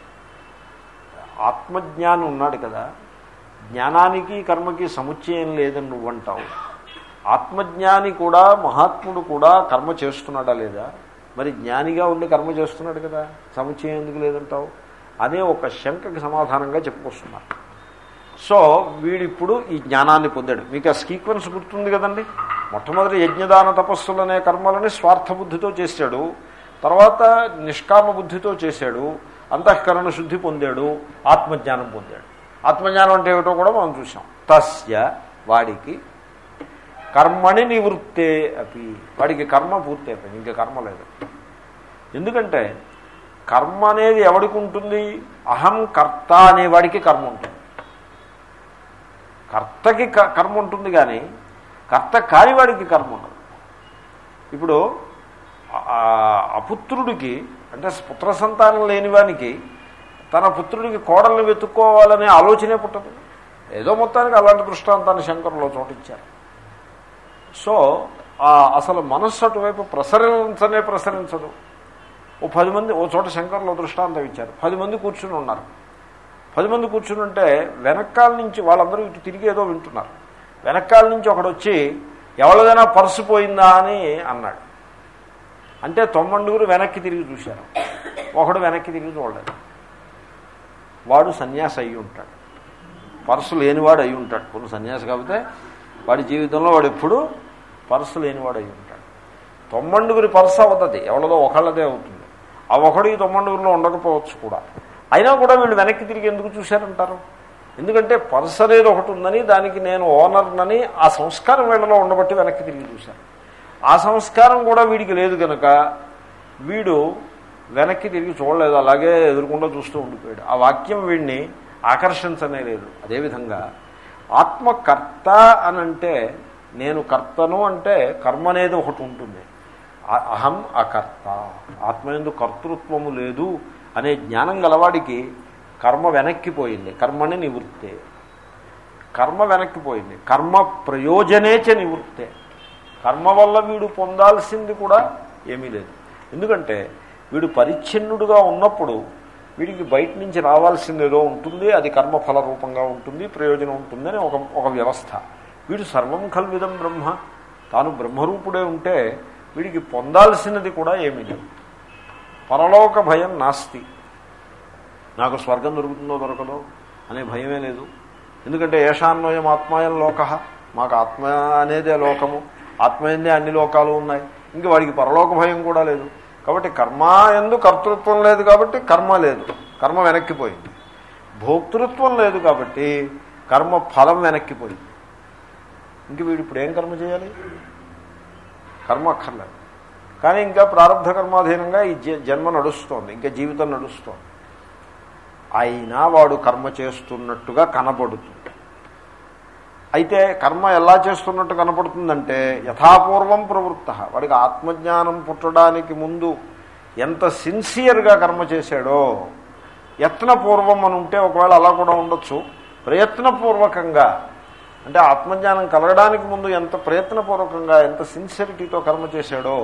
ఆత్మజ్ఞాని ఉన్నాడు కదా జ్ఞానానికి కర్మకి సముచ్చయం లేదని నువ్వంటావు. ఆత్మజ్ఞాని కూడా మహాత్ముడు కూడా కర్మ చేస్తున్నాడా లేదా? మరి జ్ఞానిగా ఉండి కర్మ చేస్తున్నాడు కదా సముచయం ఎందుకు లేదంటావు? అనే ఒక శంకకి సమాధానంగా చెప్పుకొస్తున్నారు. సో వీడిప్పుడు ఈ జ్ఞానాన్ని పొందాడు. మీకు ఆ సీక్వెన్స్ గుర్తుంది కదండి? మొట్టమొదటి యజ్ఞదాన తపస్సులు అనే కర్మలని స్వార్థ బుద్ధితో చేశాడు. తర్వాత నిష్కామ బుద్ధితో చేశాడు. అంతఃకరణ శుద్ధి పొందాడు. ఆత్మజ్ఞానం పొందాడు. ఆత్మజ్ఞానం అంటే ఏమిటో కూడా మనం చూసాం తస్య వాడికి కర్మని నివృత్తే అపి. వాడికి కర్మ పూర్తి అయిపోయింది ఇంకా కర్మ లేదు. ఎందుకంటే కర్మ అనేది ఎవడికి ఉంటుంది? అహం కర్త అనేవాడికి కర్మ ఉంటుంది. కర్తకి కర్మ ఉంటుంది కానీ కర్త కాని వాడికి కర్మ ఉండదు. ఇప్పుడు అపుత్రుడికి అంటే పుత్ర సంతానం లేనివానికి తన పుత్రుడికి కోడల్ని వెతుక్కోవాలనే ఆలోచనే పుట్టదు. ఏదో మొత్తానికి అలాంటి దృష్టాంతాన్ని శంకరులో చోటిచ్చారు. సో అసలు మనస్సు అటువైపు ప్రసరించనే ప్రసరించదు. ఓ పది మంది ఓ చోట శంకర్లో దృష్టాంతం ఇచ్చారు. పది మంది కూర్చుని ఉన్నారు. పది మంది కూర్చుని ఉంటే వెనకాల నుంచి వాళ్ళందరూ ఇటు తిరిగి ఏదో వింటున్నారు. వెనకాల నుంచి ఒకడు వచ్చి ఎవరిదైనా పర్సు పోయిందా? అని అన్నాడు. అంటే తొమ్మండుగురు వెనక్కి తిరిగి చూశారు. ఒకడు వెనక్కి తిరిగి చూడలేదు. వాడు సన్యాసి అయి ఉంటాడు. పర్సు లేనివాడు అయి ఉంటాడు. కొన్ని సన్యాసి కాకపోతే వాడి జీవితంలో వాడు ఎప్పుడు పర్సు లేనివాడు అయి ఉంటాడు. తొమ్మండుగురి పర్సు అవుతుంది. ఎవరిదో ఒకళ్ళదే అవుతుంది. ఆ ఒకడు ఈ తొమ్మండుగురిలో ఉండకపోవచ్చు కూడా. అయినా కూడా వీళ్ళు వెనక్కి తిరిగి ఎందుకు చూశారంటారు? ఎందుకంటే పర్స్ అనేది ఒకటి ఉందని దానికి నేను ఓనర్నని ఆ సంస్కారం వీళ్ళలో ఉండబట్టి వెనక్కి తిరిగి చూశాను ఆ సంస్కారం కూడా వీడికి లేదు కనుక వీడు వెనక్కి తిరిగి చూడలేదు. అలాగే ఎదురుకుండా చూస్తూ ఉండిపోయాడు. ఆ వాక్యం వీడిని ఆకర్షించనే లేదు. అదేవిధంగా ఆత్మకర్త అని అంటే నేను కర్తను అంటే కర్మ అనేది ఒకటి ఉంటుంది. అ- అహం అకర్త. ఆత్మయందు కర్తృత్వము లేదు అనే జ్ఞానం గలవాడికి కర్మ వెనక్కిపోయింది కర్మని నివృత్తే. కర్మ వెనక్కిపోయింది కర్మ ప్రయోజనేచ నివృత్తే. కర్మ వల్ల వీడు పొందాల్సింది కూడా ఏమీ లేదు. ఎందుకంటే వీడు పరిచ్ఛిన్నుడుగా ఉన్నప్పుడు వీడికి బయట నుంచి రావాల్సింది ఏదో ఉంటుంది అది కర్మఫల రూపంగా ఉంటుంది ప్రయోజనం ఉంటుంది అని ఒక ఒక వ్యవస్థ. వీడు సర్వం కల్విదం బ్రహ్మ. తాను బ్రహ్మరూపుడే ఉంటే వీడికి పొందాల్సినది కూడా ఏమీ లేదు. పరలోక భయం నాస్తి. నాకు స్వర్గం దొరుకుతుందో దొరకదో అనే భయమే లేదు. ఎందుకంటే ఏషాన్వయం ఆత్మాయం లోక. మాకు ఆత్మ అనేదే లోకము. ఆత్మయందే అన్ని లోకాలు ఉన్నాయి. ఇంక వాడికి పరలోక భయం కూడా లేదు. కాబట్టి కర్మ ఎందు కర్తృత్వం లేదు కాబట్టి కర్మ లేదు. కర్మ వెనక్కిపోయింది. భోక్తృత్వం లేదు కాబట్టి కర్మ ఫలం వెనక్కిపోయింది. ఇంక వీడు ఇప్పుడు ఏం కర్మ చేయాలి? కర్మ అక్కర్లేదు. కానీ ఇంకా ప్రారంభ కర్మాధీనంగా ఈ జ- జన్మ నడుస్తోంది. ఇంకా జీవితం నడుస్తోంది. అయినా వాడు కర్మ చేస్తున్నట్టుగా కనబడుతుంది. అయితే కర్మ ఎలా చేస్తున్నట్టు కనపడుతుందంటే యథాపూర్వం ప్రవృత్త. వాడికి ఆత్మజ్ఞానం పుట్టడానికి ముందు ఎంత సిన్సియర్గా కర్మ చేశాడో యత్నపూర్వం అని ఉంటే ఒకవేళ అలా కూడా ఉండొచ్చు. ప్రయత్నపూర్వకంగా అంటే ఆత్మజ్ఞానం కలగడానికి ముందు ఎంత ప్రయత్నపూర్వకంగా ఎంత సిన్సియరిటీతో కర్మ చేశాడో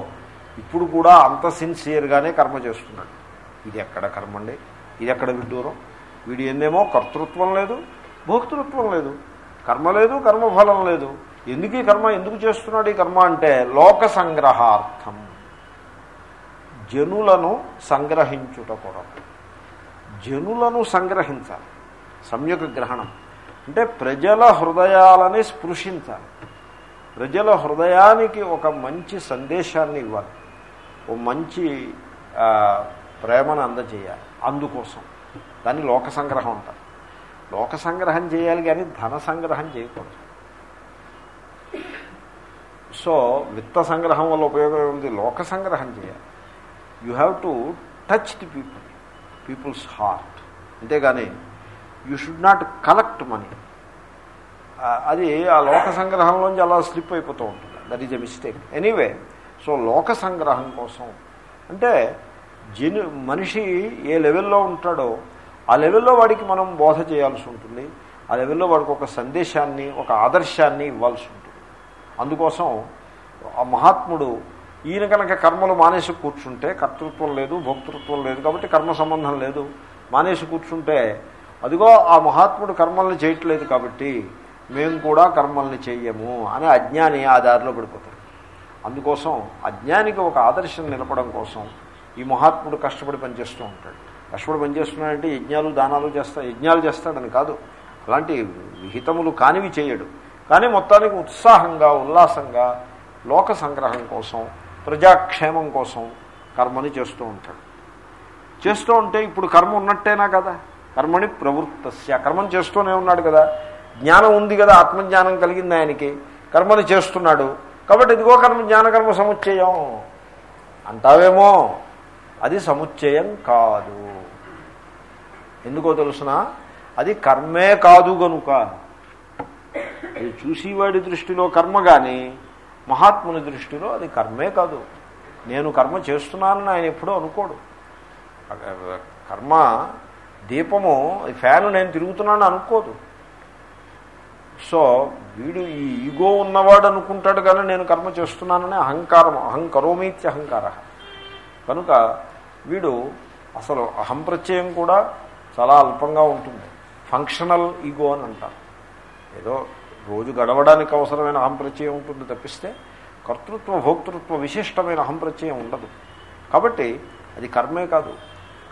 ఇప్పుడు కూడా అంత సిన్సియర్గానే కర్మ చేస్తున్నాడు. ఇది ఎక్కడ కర్మ అండి? ఇది ఎక్కడ విడ్డూరం? వీడు ఏందేమో కర్తృత్వం లేదు భోక్తృత్వం లేదు. కర్మ లేదు కర్మఫలం లేదు. ఎందుకు ఈ కర్మ? ఎందుకు చేస్తున్నాడు ఈ కర్మ అంటే లోక సంగ్రహార్థం. జనులను సంగ్రహించుట కొరకు. జనులను సంగ్రహించాలి. సమ్యక్ గ్రహణం. అంటే ప్రజల హృదయాలని స్పృశించాలి. ప్రజల హృదయానికి ఒక మంచి సందేశాన్ని ఇవ్వాలి. ఓ మంచి ప్రేమను అందజేయాలి. అందుకోసం. దాన్ని లోక సంగ్రహం అంటారు. లోక సంగ్రహం చేయాలి కానీ ధన సంగ్రహం చేయకూడదు. సో విత్త సంగ్రహం వల్ల ఉపయోగం ఉంది లోక సంగ్రహం చేయాలి. You have to touch the people people's heart అంతేగాని you should not collect money అది ఆ లోక సంగ్రహంలోంచి అలా స్లిప్ అయిపోతూ ఉంటుంది. That is a mistake anyway so లోక సంగ్రహం కోసం అంటే జను మనిషి ఏ లెవెల్లో ఉంటాడో ఆ లెవెల్లో వాడికి మనం బోధ చేయాల్సి ఉంటుంది. ఆ లెవెల్లో వాడికి ఒక సందేశాన్ని ఒక ఆదర్శాన్ని ఇవ్వాల్సి ఉంటుంది. అందుకోసం ఆ మహాత్ముడు ఈయన కనుక కర్మలు మానేసి కూర్చుంటే కర్తృత్వం లేదు భోక్తృత్వం లేదు కాబట్టి కర్మ సంబంధం లేదు మానేసి కూర్చుంటే అదిగో ఆ మహాత్ముడు కర్మల్ని చేయట్లేదు కాబట్టి మేము కూడా కర్మల్ని చెయ్యము అని అజ్ఞాని ఆ దారిలో పడిపోతాడు. అందుకోసం అజ్ఞానికి ఒక ఆదర్శం నిలపడం కోసం ఈ మహాత్ముడు కష్టపడి పనిచేస్తూ ఉంటాడు. లక్ష్మణుడు పనిచేస్తున్నాడంటే యజ్ఞాలు దానాలు చేస్తా యజ్ఞాలు చేస్తాడని కాదు. అలాంటి విహితములు కానివి చేయడు. కానీ మొత్తానికి ఉత్సాహంగా ఉల్లాసంగా లోక సంగ్రహం కోసం ప్రజాక్షేమం కోసం కర్మని చేస్తూ ఉంటాడు. చేస్తూ ఉంటే ఇప్పుడు కర్మ ఉన్నట్టేనా కదా? కర్మని ప్రవృత్తస్య. కర్మని చేస్తూనే ఉన్నాడు కదా. జ్ఞానం ఉంది కదా ఆత్మజ్ఞానం కలిగింది ఆయనకి. కర్మని చేస్తున్నాడు. కాబట్టి ఇదిగో కర్మ జ్ఞానకర్మ సముచ్చయం. అంటావేమో? అది సముచ్చయం కాదు. ఎందుకో తెలుసిన? అది కర్మే కాదు గనుక. అది చూసేవాడి దృష్టిలో కర్మ కానీ మహాత్ముని దృష్టిలో అది కర్మే కాదు. నేను కర్మ చేస్తున్నానని ఆయన ఎప్పుడూ అనుకోడు. కర్మ దీపము ఫ్యాన్ నేను తిరుగుతున్నాను అనుకోదు. సో వీడు ఈ ఈగో ఉన్నవాడు అనుకుంటాడు కానీ నేను కర్మ చేస్తున్నానని అహంకారం అహంకరోమీత్య అహంకార కనుక వీడు అసలు అహం ప్రత్యయం కూడా చాలా అల్పంగా ఉంటుంది. ఫంక్షనల్ ఈగో అని అంటారు. ఏదో రోజు గడవడానికి అవసరమైన అహంప్రత్యయం ఉంటుంది తప్పిస్తే కర్తృత్వ భోక్తృత్వ విశిష్టమైన అహంప్రత్యయం ఉండదు. కాబట్టి అది కర్మే కాదు.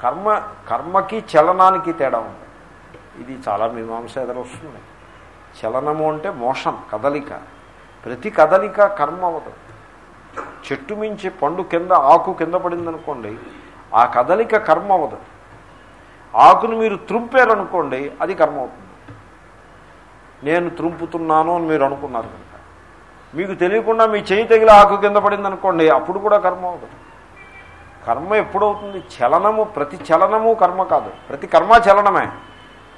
కర్మ కర్మకి చలనానికి తేడా ఉంది. ఇది చాలా మీమాంస ఎదురొస్తుంది చలనము అంటే మోషన్ కదలిక. ప్రతి కదలిక కర్మ అవదు చెట్టు మించి పండు కింద ఆకు కింద పడిందనుకోండి ఆ కదలిక కర్మ అవదు ఆకును మీరు త్రుంపారనుకోండి అది కర్మ అవుతుంది నేను త్రుంపుతున్నాను అని మీరు అనుకున్నారు కనుక. మీకు తెలియకుండా మీ చేయి తగిలి ఆకు కింద పడింది అనుకోండి అప్పుడు కూడా కర్మ అవుతుంది కర్మ ఎప్పుడవుతుంది? చలనము ప్రతి చలనము కర్మ కాదు. ప్రతి కర్మ చలనమే.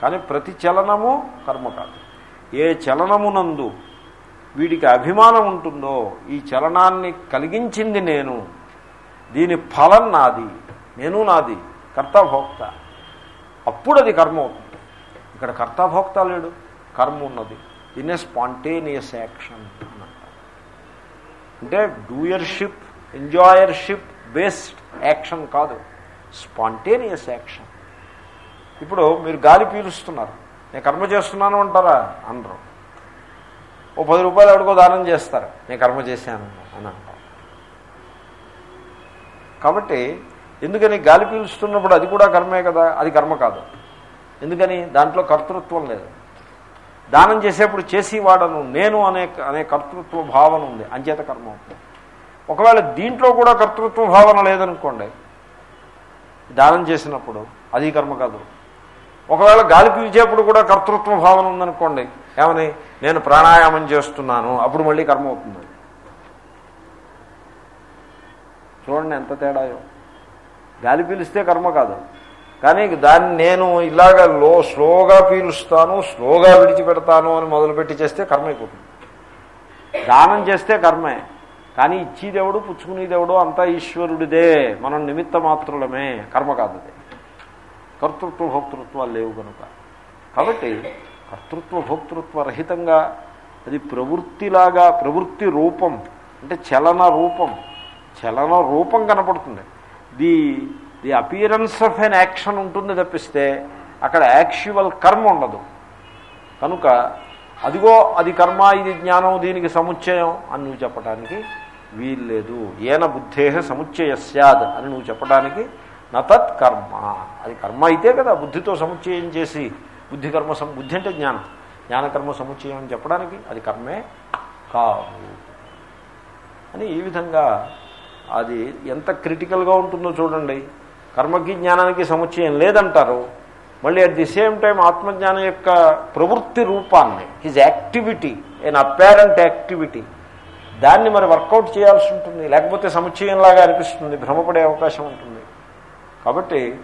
కానీ ప్రతి చలనము కర్మ కాదు. ఏ చలనమునందు వీడికి అభిమానం ఉంటుందో ఈ చలనాన్ని కలిగించింది నేను దీని ఫలం నాది నేను నాది కర్తభోక్త అప్పుడు అది కర్మ అవుతుంది. ఇక్కడ కర్తాభోక్త లేడు కర్మ ఉన్నది. దీన్నే స్పాంటేనియస్ యాక్షన్ అని అంటే డూయర్షిప్ ఎంజాయర్షిప్ బేస్డ్ యాక్షన్ కాదు. స్పాంటేనియస్ యాక్షన్ ఇప్పుడు మీరు గాలి పీలుస్తున్నారు. నేను కర్మ చేస్తున్నాను అంటారా? అనరు. ఓ పది రూపాయలు ఎవరికో దానం చేస్తారు. నేను కర్మ చేశాను అని అంటారు. కాబట్టి ఎందుకని గాలి పీలుస్తున్నప్పుడు అది కూడా కర్మే కదా? అది కర్మ కాదు. ఎందుకని దాంట్లో కర్తృత్వం లేదు. దానం చేసేప్పుడు చేసేవాడను నేను అనే అనే కర్తృత్వ భావన ఉంది. అంచేత కర్మ అవుతుంది ఒకవేళ దీంట్లో కూడా కర్తృత్వ భావన లేదనుకోండి దానం చేసినప్పుడు అది కర్మ కాదు. ఒకవేళ గాలి పీల్చేప్పుడు కూడా కర్తృత్వ భావన ఉందనుకోండి ఏమని? నేను ప్రాణాయామం చేస్తున్నాను అప్పుడు మళ్ళీ కర్మ అవుతుంది. చూడండి ఎంత తేడాయో. గాలి పీలిస్తే కర్మ కాదు. కానీ దాన్ని నేను ఇలాగ లో స్లోగా పీలుస్తాను స్లోగా విడిచిపెడతాను అని మొదలుపెట్టి చేస్తే కర్మ అయిపోతుంది. దానం చేస్తే కర్మే. కానీ ఇచ్చేదేవుడు పుచ్చుకునేదేవుడు అంతా ఈశ్వరుడిదే. మనం నిమిత్త మాత్రులమే కర్మ కాదు అది. కర్తృత్వ భోక్తృత్వాలు లేవు కనుక. కాబట్టి కర్తృత్వ భోక్తృత్వ రహితంగా అది ప్రవృత్తిలాగా ప్రవృత్తి రూపం అంటే చలన రూపం చలన రూపం కనపడుతుంది. The the appearance of an action ఉంటుంది తప్పిస్తే అక్కడ యాక్చువల్ కర్మ ఉండదు. కనుక అదిగో అది కర్మ ఇది జ్ఞానం దీనికి సముచ్చయం అని నువ్వు చెప్పడానికి వీల్లేదు. ఏన బుద్ధే సముచ్చయ సద్ అని నువ్వు చెప్పడానికి నతత్ కర్మ. అది కర్మ అయితే కదా బుద్ధితో సముచ్చయం చేసి బుద్ధి కర్మ సము బుద్ధి అంటే జ్ఞానం. జ్ఞానకర్మ సముచ్చయం అని చెప్పడానికి అది కర్మే కాదు. అని ఈ విధంగా అది ఎంత క్రిటికల్గా ఉంటుందో చూడండి. కర్మకి జ్ఞానానికి సముచ్చయం లేదంటారు. మళ్ళీ అట్ ది సేమ్ టైం ఆత్మజ్ఞానం యొక్క ప్రవృత్తి రూపాన్ని his activity an apparent activity దాన్ని మరి వర్కౌట్ చేయాల్సి ఉంటుంది. లేకపోతే సముచ్చయంలాగా అనిపిస్తుంది. భ్రమపడే అవకాశం ఉంటుంది. కాబట్టి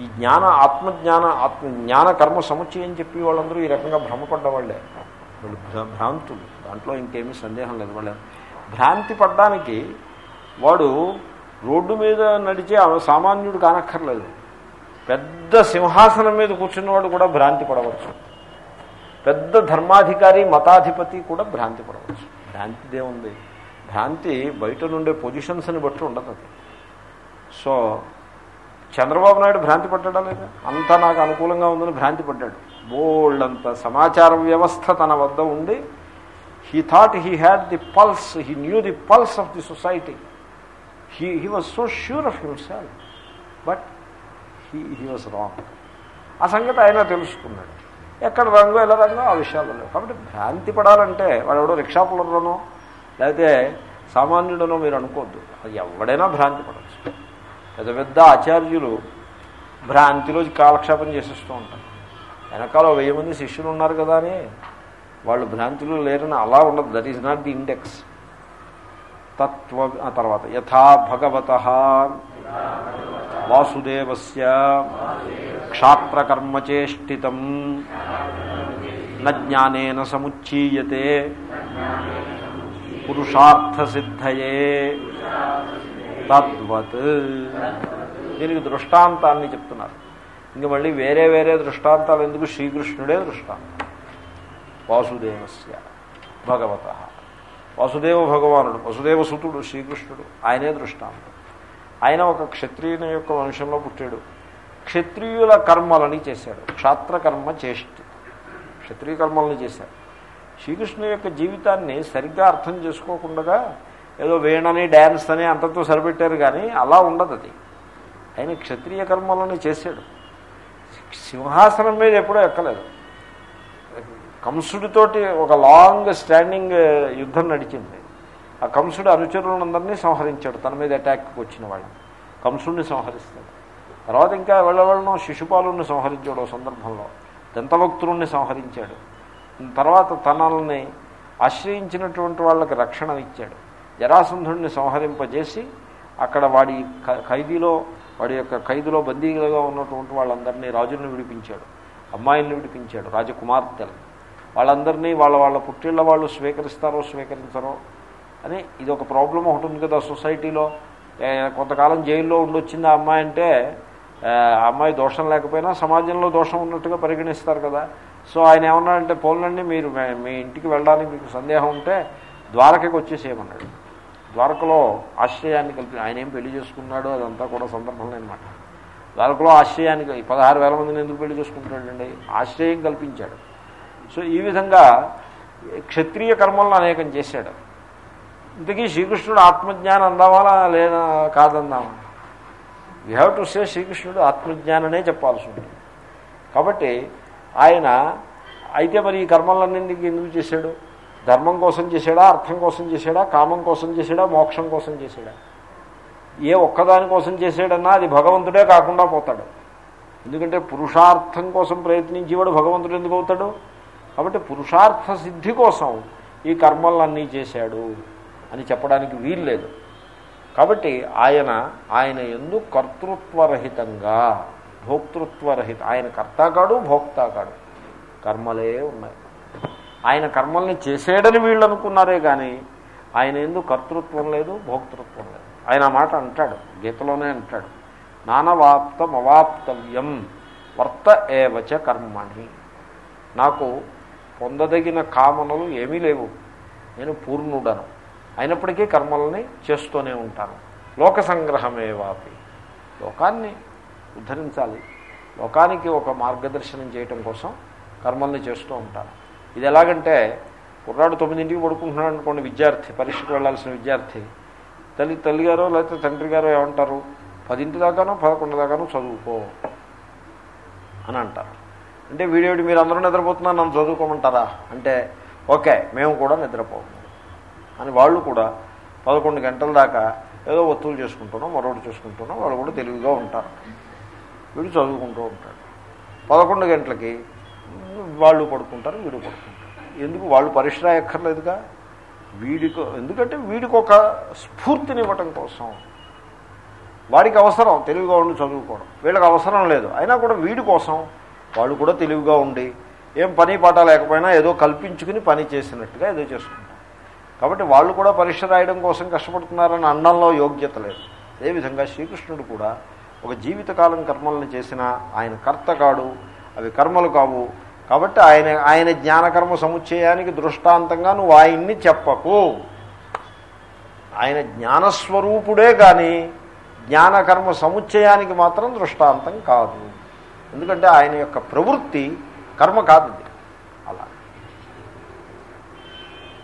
ఈ జ్ఞాన ఆత్మజ్ఞాన ఆత్మ జ్ఞాన కర్మ సముచ్చయం చెప్పి వాళ్ళందరూ ఈ రకంగా భ్రమపడ్డ వాళ్ళే వాళ్ళు భ్రాంతులు. దాంట్లో ఇంకేమీ సందేహం లేదు. వాళ్ళు భ్రాంతి పడ్డానికి వాడు రోడ్డు మీద నడిచే సామాన్యుడు కానక్కర్లేదు. పెద్ద సింహాసనం మీద కూర్చున్నవాడు కూడా భ్రాంతి పడవచ్చు. పెద్ద ధర్మాధికారి మతాధిపతి కూడా భ్రాంతి పడవచ్చు. భ్రాంతిదే ఉంది భ్రాంతి బయట నుండే పొజిషన్స్ని బట్టి ఉండదు అది. సో చంద్రబాబు నాయుడు భ్రాంతి పడ్డా లేదా? అంతా నాకు అనుకూలంగా ఉందని భ్రాంతి పడ్డాడు. బోల్డ్ అంత సమాచార వ్యవస్థ తన వద్ద ఉండి he thought he had the pulse he knew the pulse of the society he he was so sure of himself but he he was wrong ఆ సంగతి ఆయన తెలుసుకున్నాడు. ఎక్కడ రంగు ఎలా రంగు ఆ విషయాలు లేవు. కాబట్టి భ్రాంతి పడాలంటే వాడు ఎవడో రిక్షా పుల్లర్లోనో లేకపోతే సామాన్యుడనో మీరు అనుకోవద్దు. అది ఎవడైనా భ్రాంతి పడవచ్చు పెద్ద పెద్ద ఆచార్యులు భ్రాంతిలో కాలక్షేపం చేసేస్తూ ఉంటారు. వెనకాల వెయ్యి మంది శిష్యులు ఉన్నారు కదా అని వాళ్ళు భ్రాంతిలో లేరని అలా ఉండదు. That is not the index తత్వ తర్వాత యథా భగవత వాసుదేవస్య క్షాత్రకర్మచేష్టితం జ్ఞానేన సముచ్చీయతే పురుషార్థసిద్ధయే తద్వత్. దీనికి దృష్టాంతాన్ని చెప్తున్నారు. ఇంక మళ్ళీ వేరే వేరే దృష్టాంతాలు ఎందుకు శ్రీకృష్ణుడే దృష్టాంతం? వాసుదేవస్య భగవత. వాసుదేవ భగవానుడు వసుదేవ సుతుడు శ్రీకృష్ణుడు ఆయనే దృష్టాంతం. ఆయన ఒక క్షత్రియుని యొక్క వంశంలో పుట్టాడు. క్షత్రియుల కర్మలని చేశాడు. క్షాత్రకర్మ చేష్టి. క్షత్రియ కర్మలని చేశాడు. శ్రీకృష్ణు యొక్క జీవితాన్ని సరిగ్గా అర్థం చేసుకోకుండా ఏదో వేణని డ్యాన్స్ అని అంతతో సరిపెట్టారు కానీ అలా ఉండదు అది. ఆయన క్షత్రియ కర్మలని చేశాడు. సింహాసనం మీద ఎప్పుడూ ఎక్కలేదు. కంసుడితోటి ఒక లాంగ్ స్టాండింగ్ యుద్ధం నడిచింది. ఆ కంసుడు అనుచరులందరినీ సంహరించాడు. తన మీద అటాక్కి వచ్చిన వాళ్ళని కంసుడిని సంహరిస్తాడు. తర్వాత ఇంకా వెళ్ళవెళ్ళను శిశుపాలుని సంహరించాడు సందర్భంలో. దంతభక్తుల్ని సంహరించాడు. తర్వాత తనల్ని ఆశ్రయించినటువంటి వాళ్ళకి రక్షణ ఇచ్చాడు. జరాసంధుడిని సంహరింపజేసి అక్కడ వాడి ఖ- ఖైదీలో వాడి యొక్క ఖైదులో బందీలుగా ఉన్నటువంటి వాళ్ళందరినీ రాజులను విడిపించాడు. అమ్మాయిల్ని విడిపించాడు. రాజకుమార్తెలు వాళ్ళందరినీ వాళ్ళ వాళ్ళ పుట్టిళ్ళ వాళ్ళు స్వీకరిస్తారో స్వీకరించరో అని ఇది ఒక ప్రాబ్లం ఒకటి ఉంది కదా సొసైటీలో. కొంతకాలం జైల్లో ఉండొచ్చింది ఆ అమ్మాయి అంటే ఆ అమ్మాయి దోషం లేకపోయినా సమాజంలో దోషం ఉన్నట్టుగా పరిగణిస్తారు కదా. సో ఆయన ఏమన్నాడంటే పోలండి మీరు మీ ఇంటికి వెళ్ళడానికి మీకు సందేహం ఉంటే ద్వారకకి వచ్చేసేయమన్నాడు. ద్వారకలో ఆశ్రయాన్ని కలిపి ఆయన ఏం పెళ్ళి చేసుకున్నాడో అదంతా కూడా సందర్భం లేనమాట ద్వారకలో ఆశ్రయానికి పదహారు వేల మందిని ఎందుకు పెళ్ళి చేసుకుంటాడండి ఆశ్రయం కల్పించాడు. సో ఈ విధంగా క్షత్రియ కర్మలను అనేకం చేశాడు. ఇంతకీ శ్రీకృష్ణుడు ఆత్మజ్ఞానం అందావాలా లేదా కాదందామా? వీ హ్యావ్ టు సే శ్రీకృష్ణుడు ఆత్మజ్ఞాననే చెప్పాల్సి ఉంటుంది. కాబట్టి ఆయన అయితే మరి ఈ కర్మలన్నింటికి ఎందుకు చేశాడు? ధర్మం కోసం చేశాడా? అర్థం కోసం చేశాడా? కామం కోసం చేశాడా? మోక్షం కోసం చేశాడా? ఏ ఒక్కదాని కోసం చేశాడన్నా అది భగవంతుడే కాకుండా పోతాడు. ఎందుకంటే పురుషార్థం కోసం ప్రయత్నించేవాడు భగవంతుడు ఎందుకు అవుతాడు? కాబట్టి పురుషార్థ సిద్ధి కోసం ఈ కర్మలన్నీ చేశాడు అని చెప్పడానికి వీల్లేదు. కాబట్టి ఆయన ఆయన ఎందు కర్తృత్వరహితంగా భోక్తృత్వరహిత ఆయన కర్త కాడు భోక్త కాడు కర్మలే ఉన్నాయి. ఆయన కర్మల్ని చేసేయడని వీళ్ళు అనుకున్నారే కానీ ఆయన ఎందు కర్తృత్వం లేదు భోక్తృత్వం లేదు. ఆయన మాట అంటాడు గీతలోనే అంటాడు. నానవాప్తం అవాప్తవ్యం వర్త ఏవచ కర్మణి. నాకు పొందదగిన కామనలు ఏమీ లేవు. నేను పూర్ణుడను. అయినప్పటికీ కర్మల్ని చేస్తూనే ఉంటాను. లోక సంగ్రహమేవాపి లోకాన్ని ఉద్ధరించాలి. లోకానికి ఒక మార్గదర్శనం చేయటం కోసం కర్మల్ని చేస్తూ ఉంటాను. ఇది ఎలాగంటే కుర్రాడు తొమ్మిదింటికి పడుకుంటున్నాడు అనుకోండి విద్యార్థి పరీక్షకు వెళ్ళాల్సిన విద్యార్థి. తల్లి తల్లిగారో లేకపోతే తండ్రి గారో ఏమంటారు? పదింటి దాకానో పదకొండు దాకానో చదువుకో అని అంటారు. అంటే వీడేవిడి మీరు అందరూ నిద్రపోతున్నారు నన్ను చదువుకోమంటారా? అంటే ఓకే మేము కూడా నిద్రపోము. అని వాళ్ళు కూడా పదకొండు గంటల దాకా ఏదో ఒత్తులు చేసుకుంటున్నాం మరొకటి చేసుకుంటున్నాం వాళ్ళు కూడా తెలివిగా ఉంటారు. వీడు చదువుకుంటూ ఉంటాడు. పదకొండు గంటలకి వాళ్ళు పడుకుంటారు వీడు పడుకుంటారు ఎందుకు? వాళ్ళు పరిశ్రమ ఎక్కర్లేదుగా వీడికి ఎందుకంటే వీడికి ఒక స్ఫూర్తినివ్వటం కోసం. వాడికి అవసరం తెలివిగా ఉండి చదువుకోవడం. వీళ్ళకి అవసరం లేదు. అయినా కూడా వీడి కోసం వాళ్ళు కూడా తెలివిగా ఉండి ఏం పని పాట లేకపోయినా ఏదో కల్పించుకుని పని చేసినట్టుగా ఏదో చేసుకుంటారు. కాబట్టి వాళ్ళు కూడా పరీక్ష రాయడం కోసం కష్టపడుతున్నారని అన్నంలో యోగ్యత లేదు. అదేవిధంగా శ్రీకృష్ణుడు కూడా ఒక జీవితకాలం కర్మలను చేసిన ఆయన కర్త కాడు అవి కర్మలు కావు. కాబట్టి ఆయన ఆయన జ్ఞానకర్మ సముచ్చయానికి దృష్టాంతంగా నువ్వు ఆయన్ని చెప్పకు. ఆయన జ్ఞానస్వరూపుడే కానీ జ్ఞానకర్మ సముచ్చయానికి మాత్రం దృష్టాంతం కాదు. ఎందుకంటే ఆయన యొక్క ప్రవృత్తి కర్మ కాదు అలా.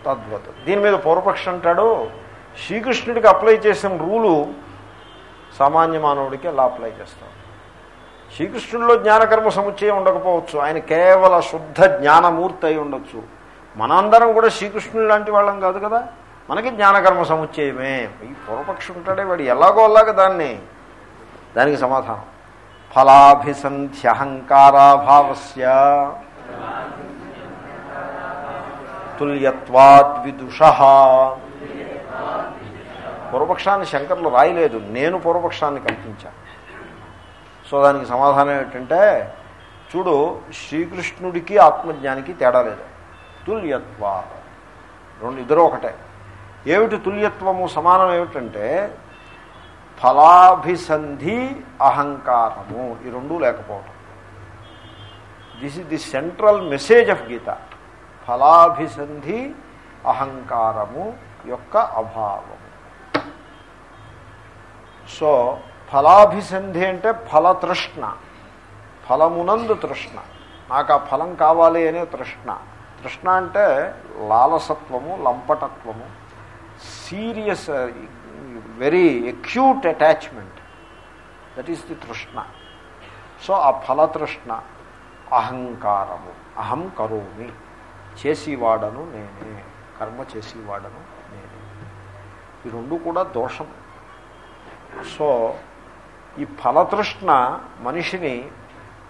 తద్వత్. దీని మీద పూర్వపక్షం అంటాడు శ్రీకృష్ణుడికి అప్లై చేసిన రూలు సామాన్య మానవుడికి అలా అప్లై చేస్తాం? శ్రీకృష్ణుడిలో జ్ఞానకర్మ సముచ్చయం ఉండకపోవచ్చు. ఆయన కేవల శుద్ధ జ్ఞానమూర్తి అయి ఉండొచ్చు. మనందరం కూడా శ్రీకృష్ణుడు లాంటి వాళ్ళం కాదు కదా? మనకి జ్ఞానకర్మ సముచ్చయమే. ఈ పూర్వపక్షం ఉంటాడే వాడు ఎలాగో అలాగ దాన్ని దానికి సమాధానం. ఫలాభిసంధ్యహంకారాభావస్య తుల్యత్వాద్విదుష. పూర్వపక్షాన్ని శంకర్లు రాయలేదు. నేను పూర్వపక్షాన్ని కల్పించాను సో దానికి సమాధానం ఏంటంటే చూడు శ్రీకృష్ణుడికి ఆత్మజ్ఞానికి తేడా లేదు. తుల్యత్వ రెండు ఇద్దరు ఒకటే. ఏమిటి తుల్యత్వము? సమానం ఏమిటంటే ఫలాభిసంధి అహంకారము. ఈ రెండూ లేకపోవటం. This is the central message of Gita ఫలాభిసంధి అహంకారము యొక్క అభావము. సో ఫలాభిసంధి అంటే ఫలతృష్ణ. ఫలమునందు తృష్ణ. నాకు ఆ ఫలం కావాలి అనే తృష్ణ. తృష్ణ అంటే లాలసత్వము లంపటత్వము. Serious very acute attachment that is the తృష్ణ సో ఆ ఫలతృష్ణ అహంకారము అహం కరోమి చేసేవాడను నేనే కర్మ చేసేవాడను నేనే ఈ రెండు కూడా దోషం. సో ఈ ఫలతృష్ణ మనిషిని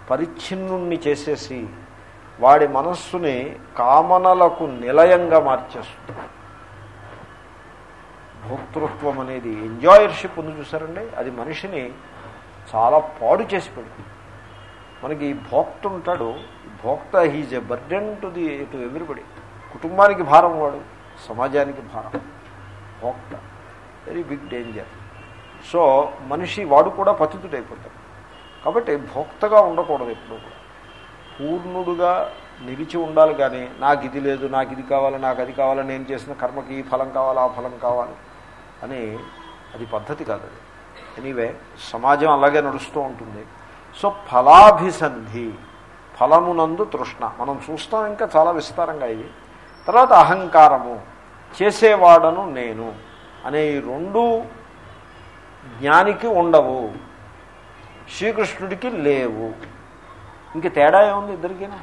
పరిచ్ఛిన్నుణ్ణి చేసేసి వాడి మనస్సుని కామనలకు నిలయంగా మార్చేస్తుంది. భోక్తృత్వం అనేది ఎంజాయర్షిప్ ఉంది చూసారండి? అది మనిషిని చాలా పాడు చేసి పెడుతుంది. మనకి ఈ భోక్త ఉంటాడు భోక్త he's a burden to the to everybody కుటుంబానికి భారం వాడు సమాజానికి భారం. భోక్త వెరీ బిగ్ డేంజర్ సో మనిషి వాడు కూడా పతితుడైపోతాడు. కాబట్టి భోక్తగా ఉండకూడదు ఎప్పుడు కూడా. పూర్ణుడుగా నిలిచి ఉండాలి కానీ నాకు ఇది లేదు నాకు ఇది కావాలి నాకు అది కావాలి నేను చేసిన కర్మకి ఈ ఫలం కావాలి ఆ ఫలం కావాలి. అని అది పద్ధతి కాదు అది. ఎనీవే సమాజం అలాగే నడుస్తూ ఉంటుంది. సో ఫలాభిసంధి ఫలమునందు తృష్ణ. మనం చూస్తాం ఇంకా చాలా విస్తారంగా ఇది. తర్వాత అహంకారము చేసేవాడను నేను అనే ఈ రెండు జ్ఞానికి ఉండవు. శ్రీకృష్ణుడికి లేవు. ఇంక తేడా ఏముంది ఇద్దరికైనా?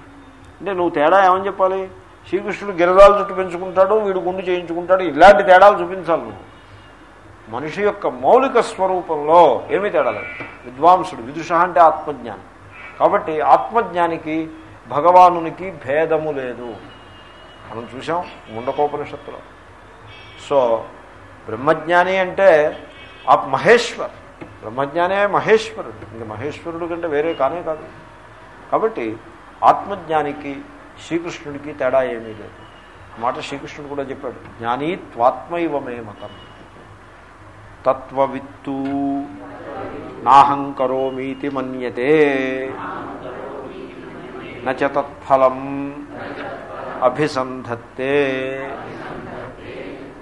అంటే నువ్వు తేడా ఏమని చెప్పాలి? శ్రీకృష్ణుడు గిరదాలు చుట్టూ పెంచుకుంటాడు వీడు గుండు చేయించుకుంటాడు ఇలాంటి తేడాలు చూపించాలి నువ్వు. మనిషి యొక్క మౌలిక స్వరూపంలో ఏమీ తేడా లేదు. విద్వాంసుడు విదుష అంటే ఆత్మజ్ఞానం. కాబట్టి ఆత్మజ్ఞానికి భగవానునికి భేదము లేదు. మనం చూసాం ముండకోపనిషత్తులో. సో బ్రహ్మజ్ఞాని అంటే ఆ మహేశ్వర్. బ్రహ్మజ్ఞానే మహేశ్వరుడు. ఇంక మహేశ్వరుడు కంటే వేరే కానే కాదు. కాబట్టి ఆత్మజ్ఞానికి శ్రీకృష్ణుడికి తేడా ఏమీ లేదు. మాట శ్రీకృష్ణుడు కూడా చెప్పాడు. జ్ఞానీ త్వాత్మైవమే మతం. తత్వవిత్తు నాహంకరోమీతి మన్యతే నచ తత్ఫలం అభిసంధత్తే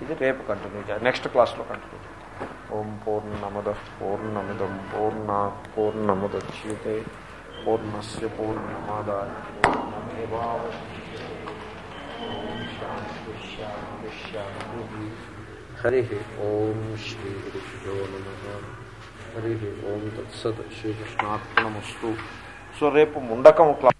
ఇది రేపు కంటిన్యూ చేయాలి నెక్స్ట్ క్లాస్లో కంటిన్యూ చేయాలి ఓం పూర్ణమద పూర్ణమిదం పూర్ణ పూర్ణముద్యతే పూర్ణస్ పూర్ణమాదాయ పూర్ణమేవాశంతి హరి ఓం శ్రీ గురుభ్యో నమ హరి ఓం తత్సత్ శ్రీకృష్ణార్పణమస్తు సో రేపు ముండకం క్లాస్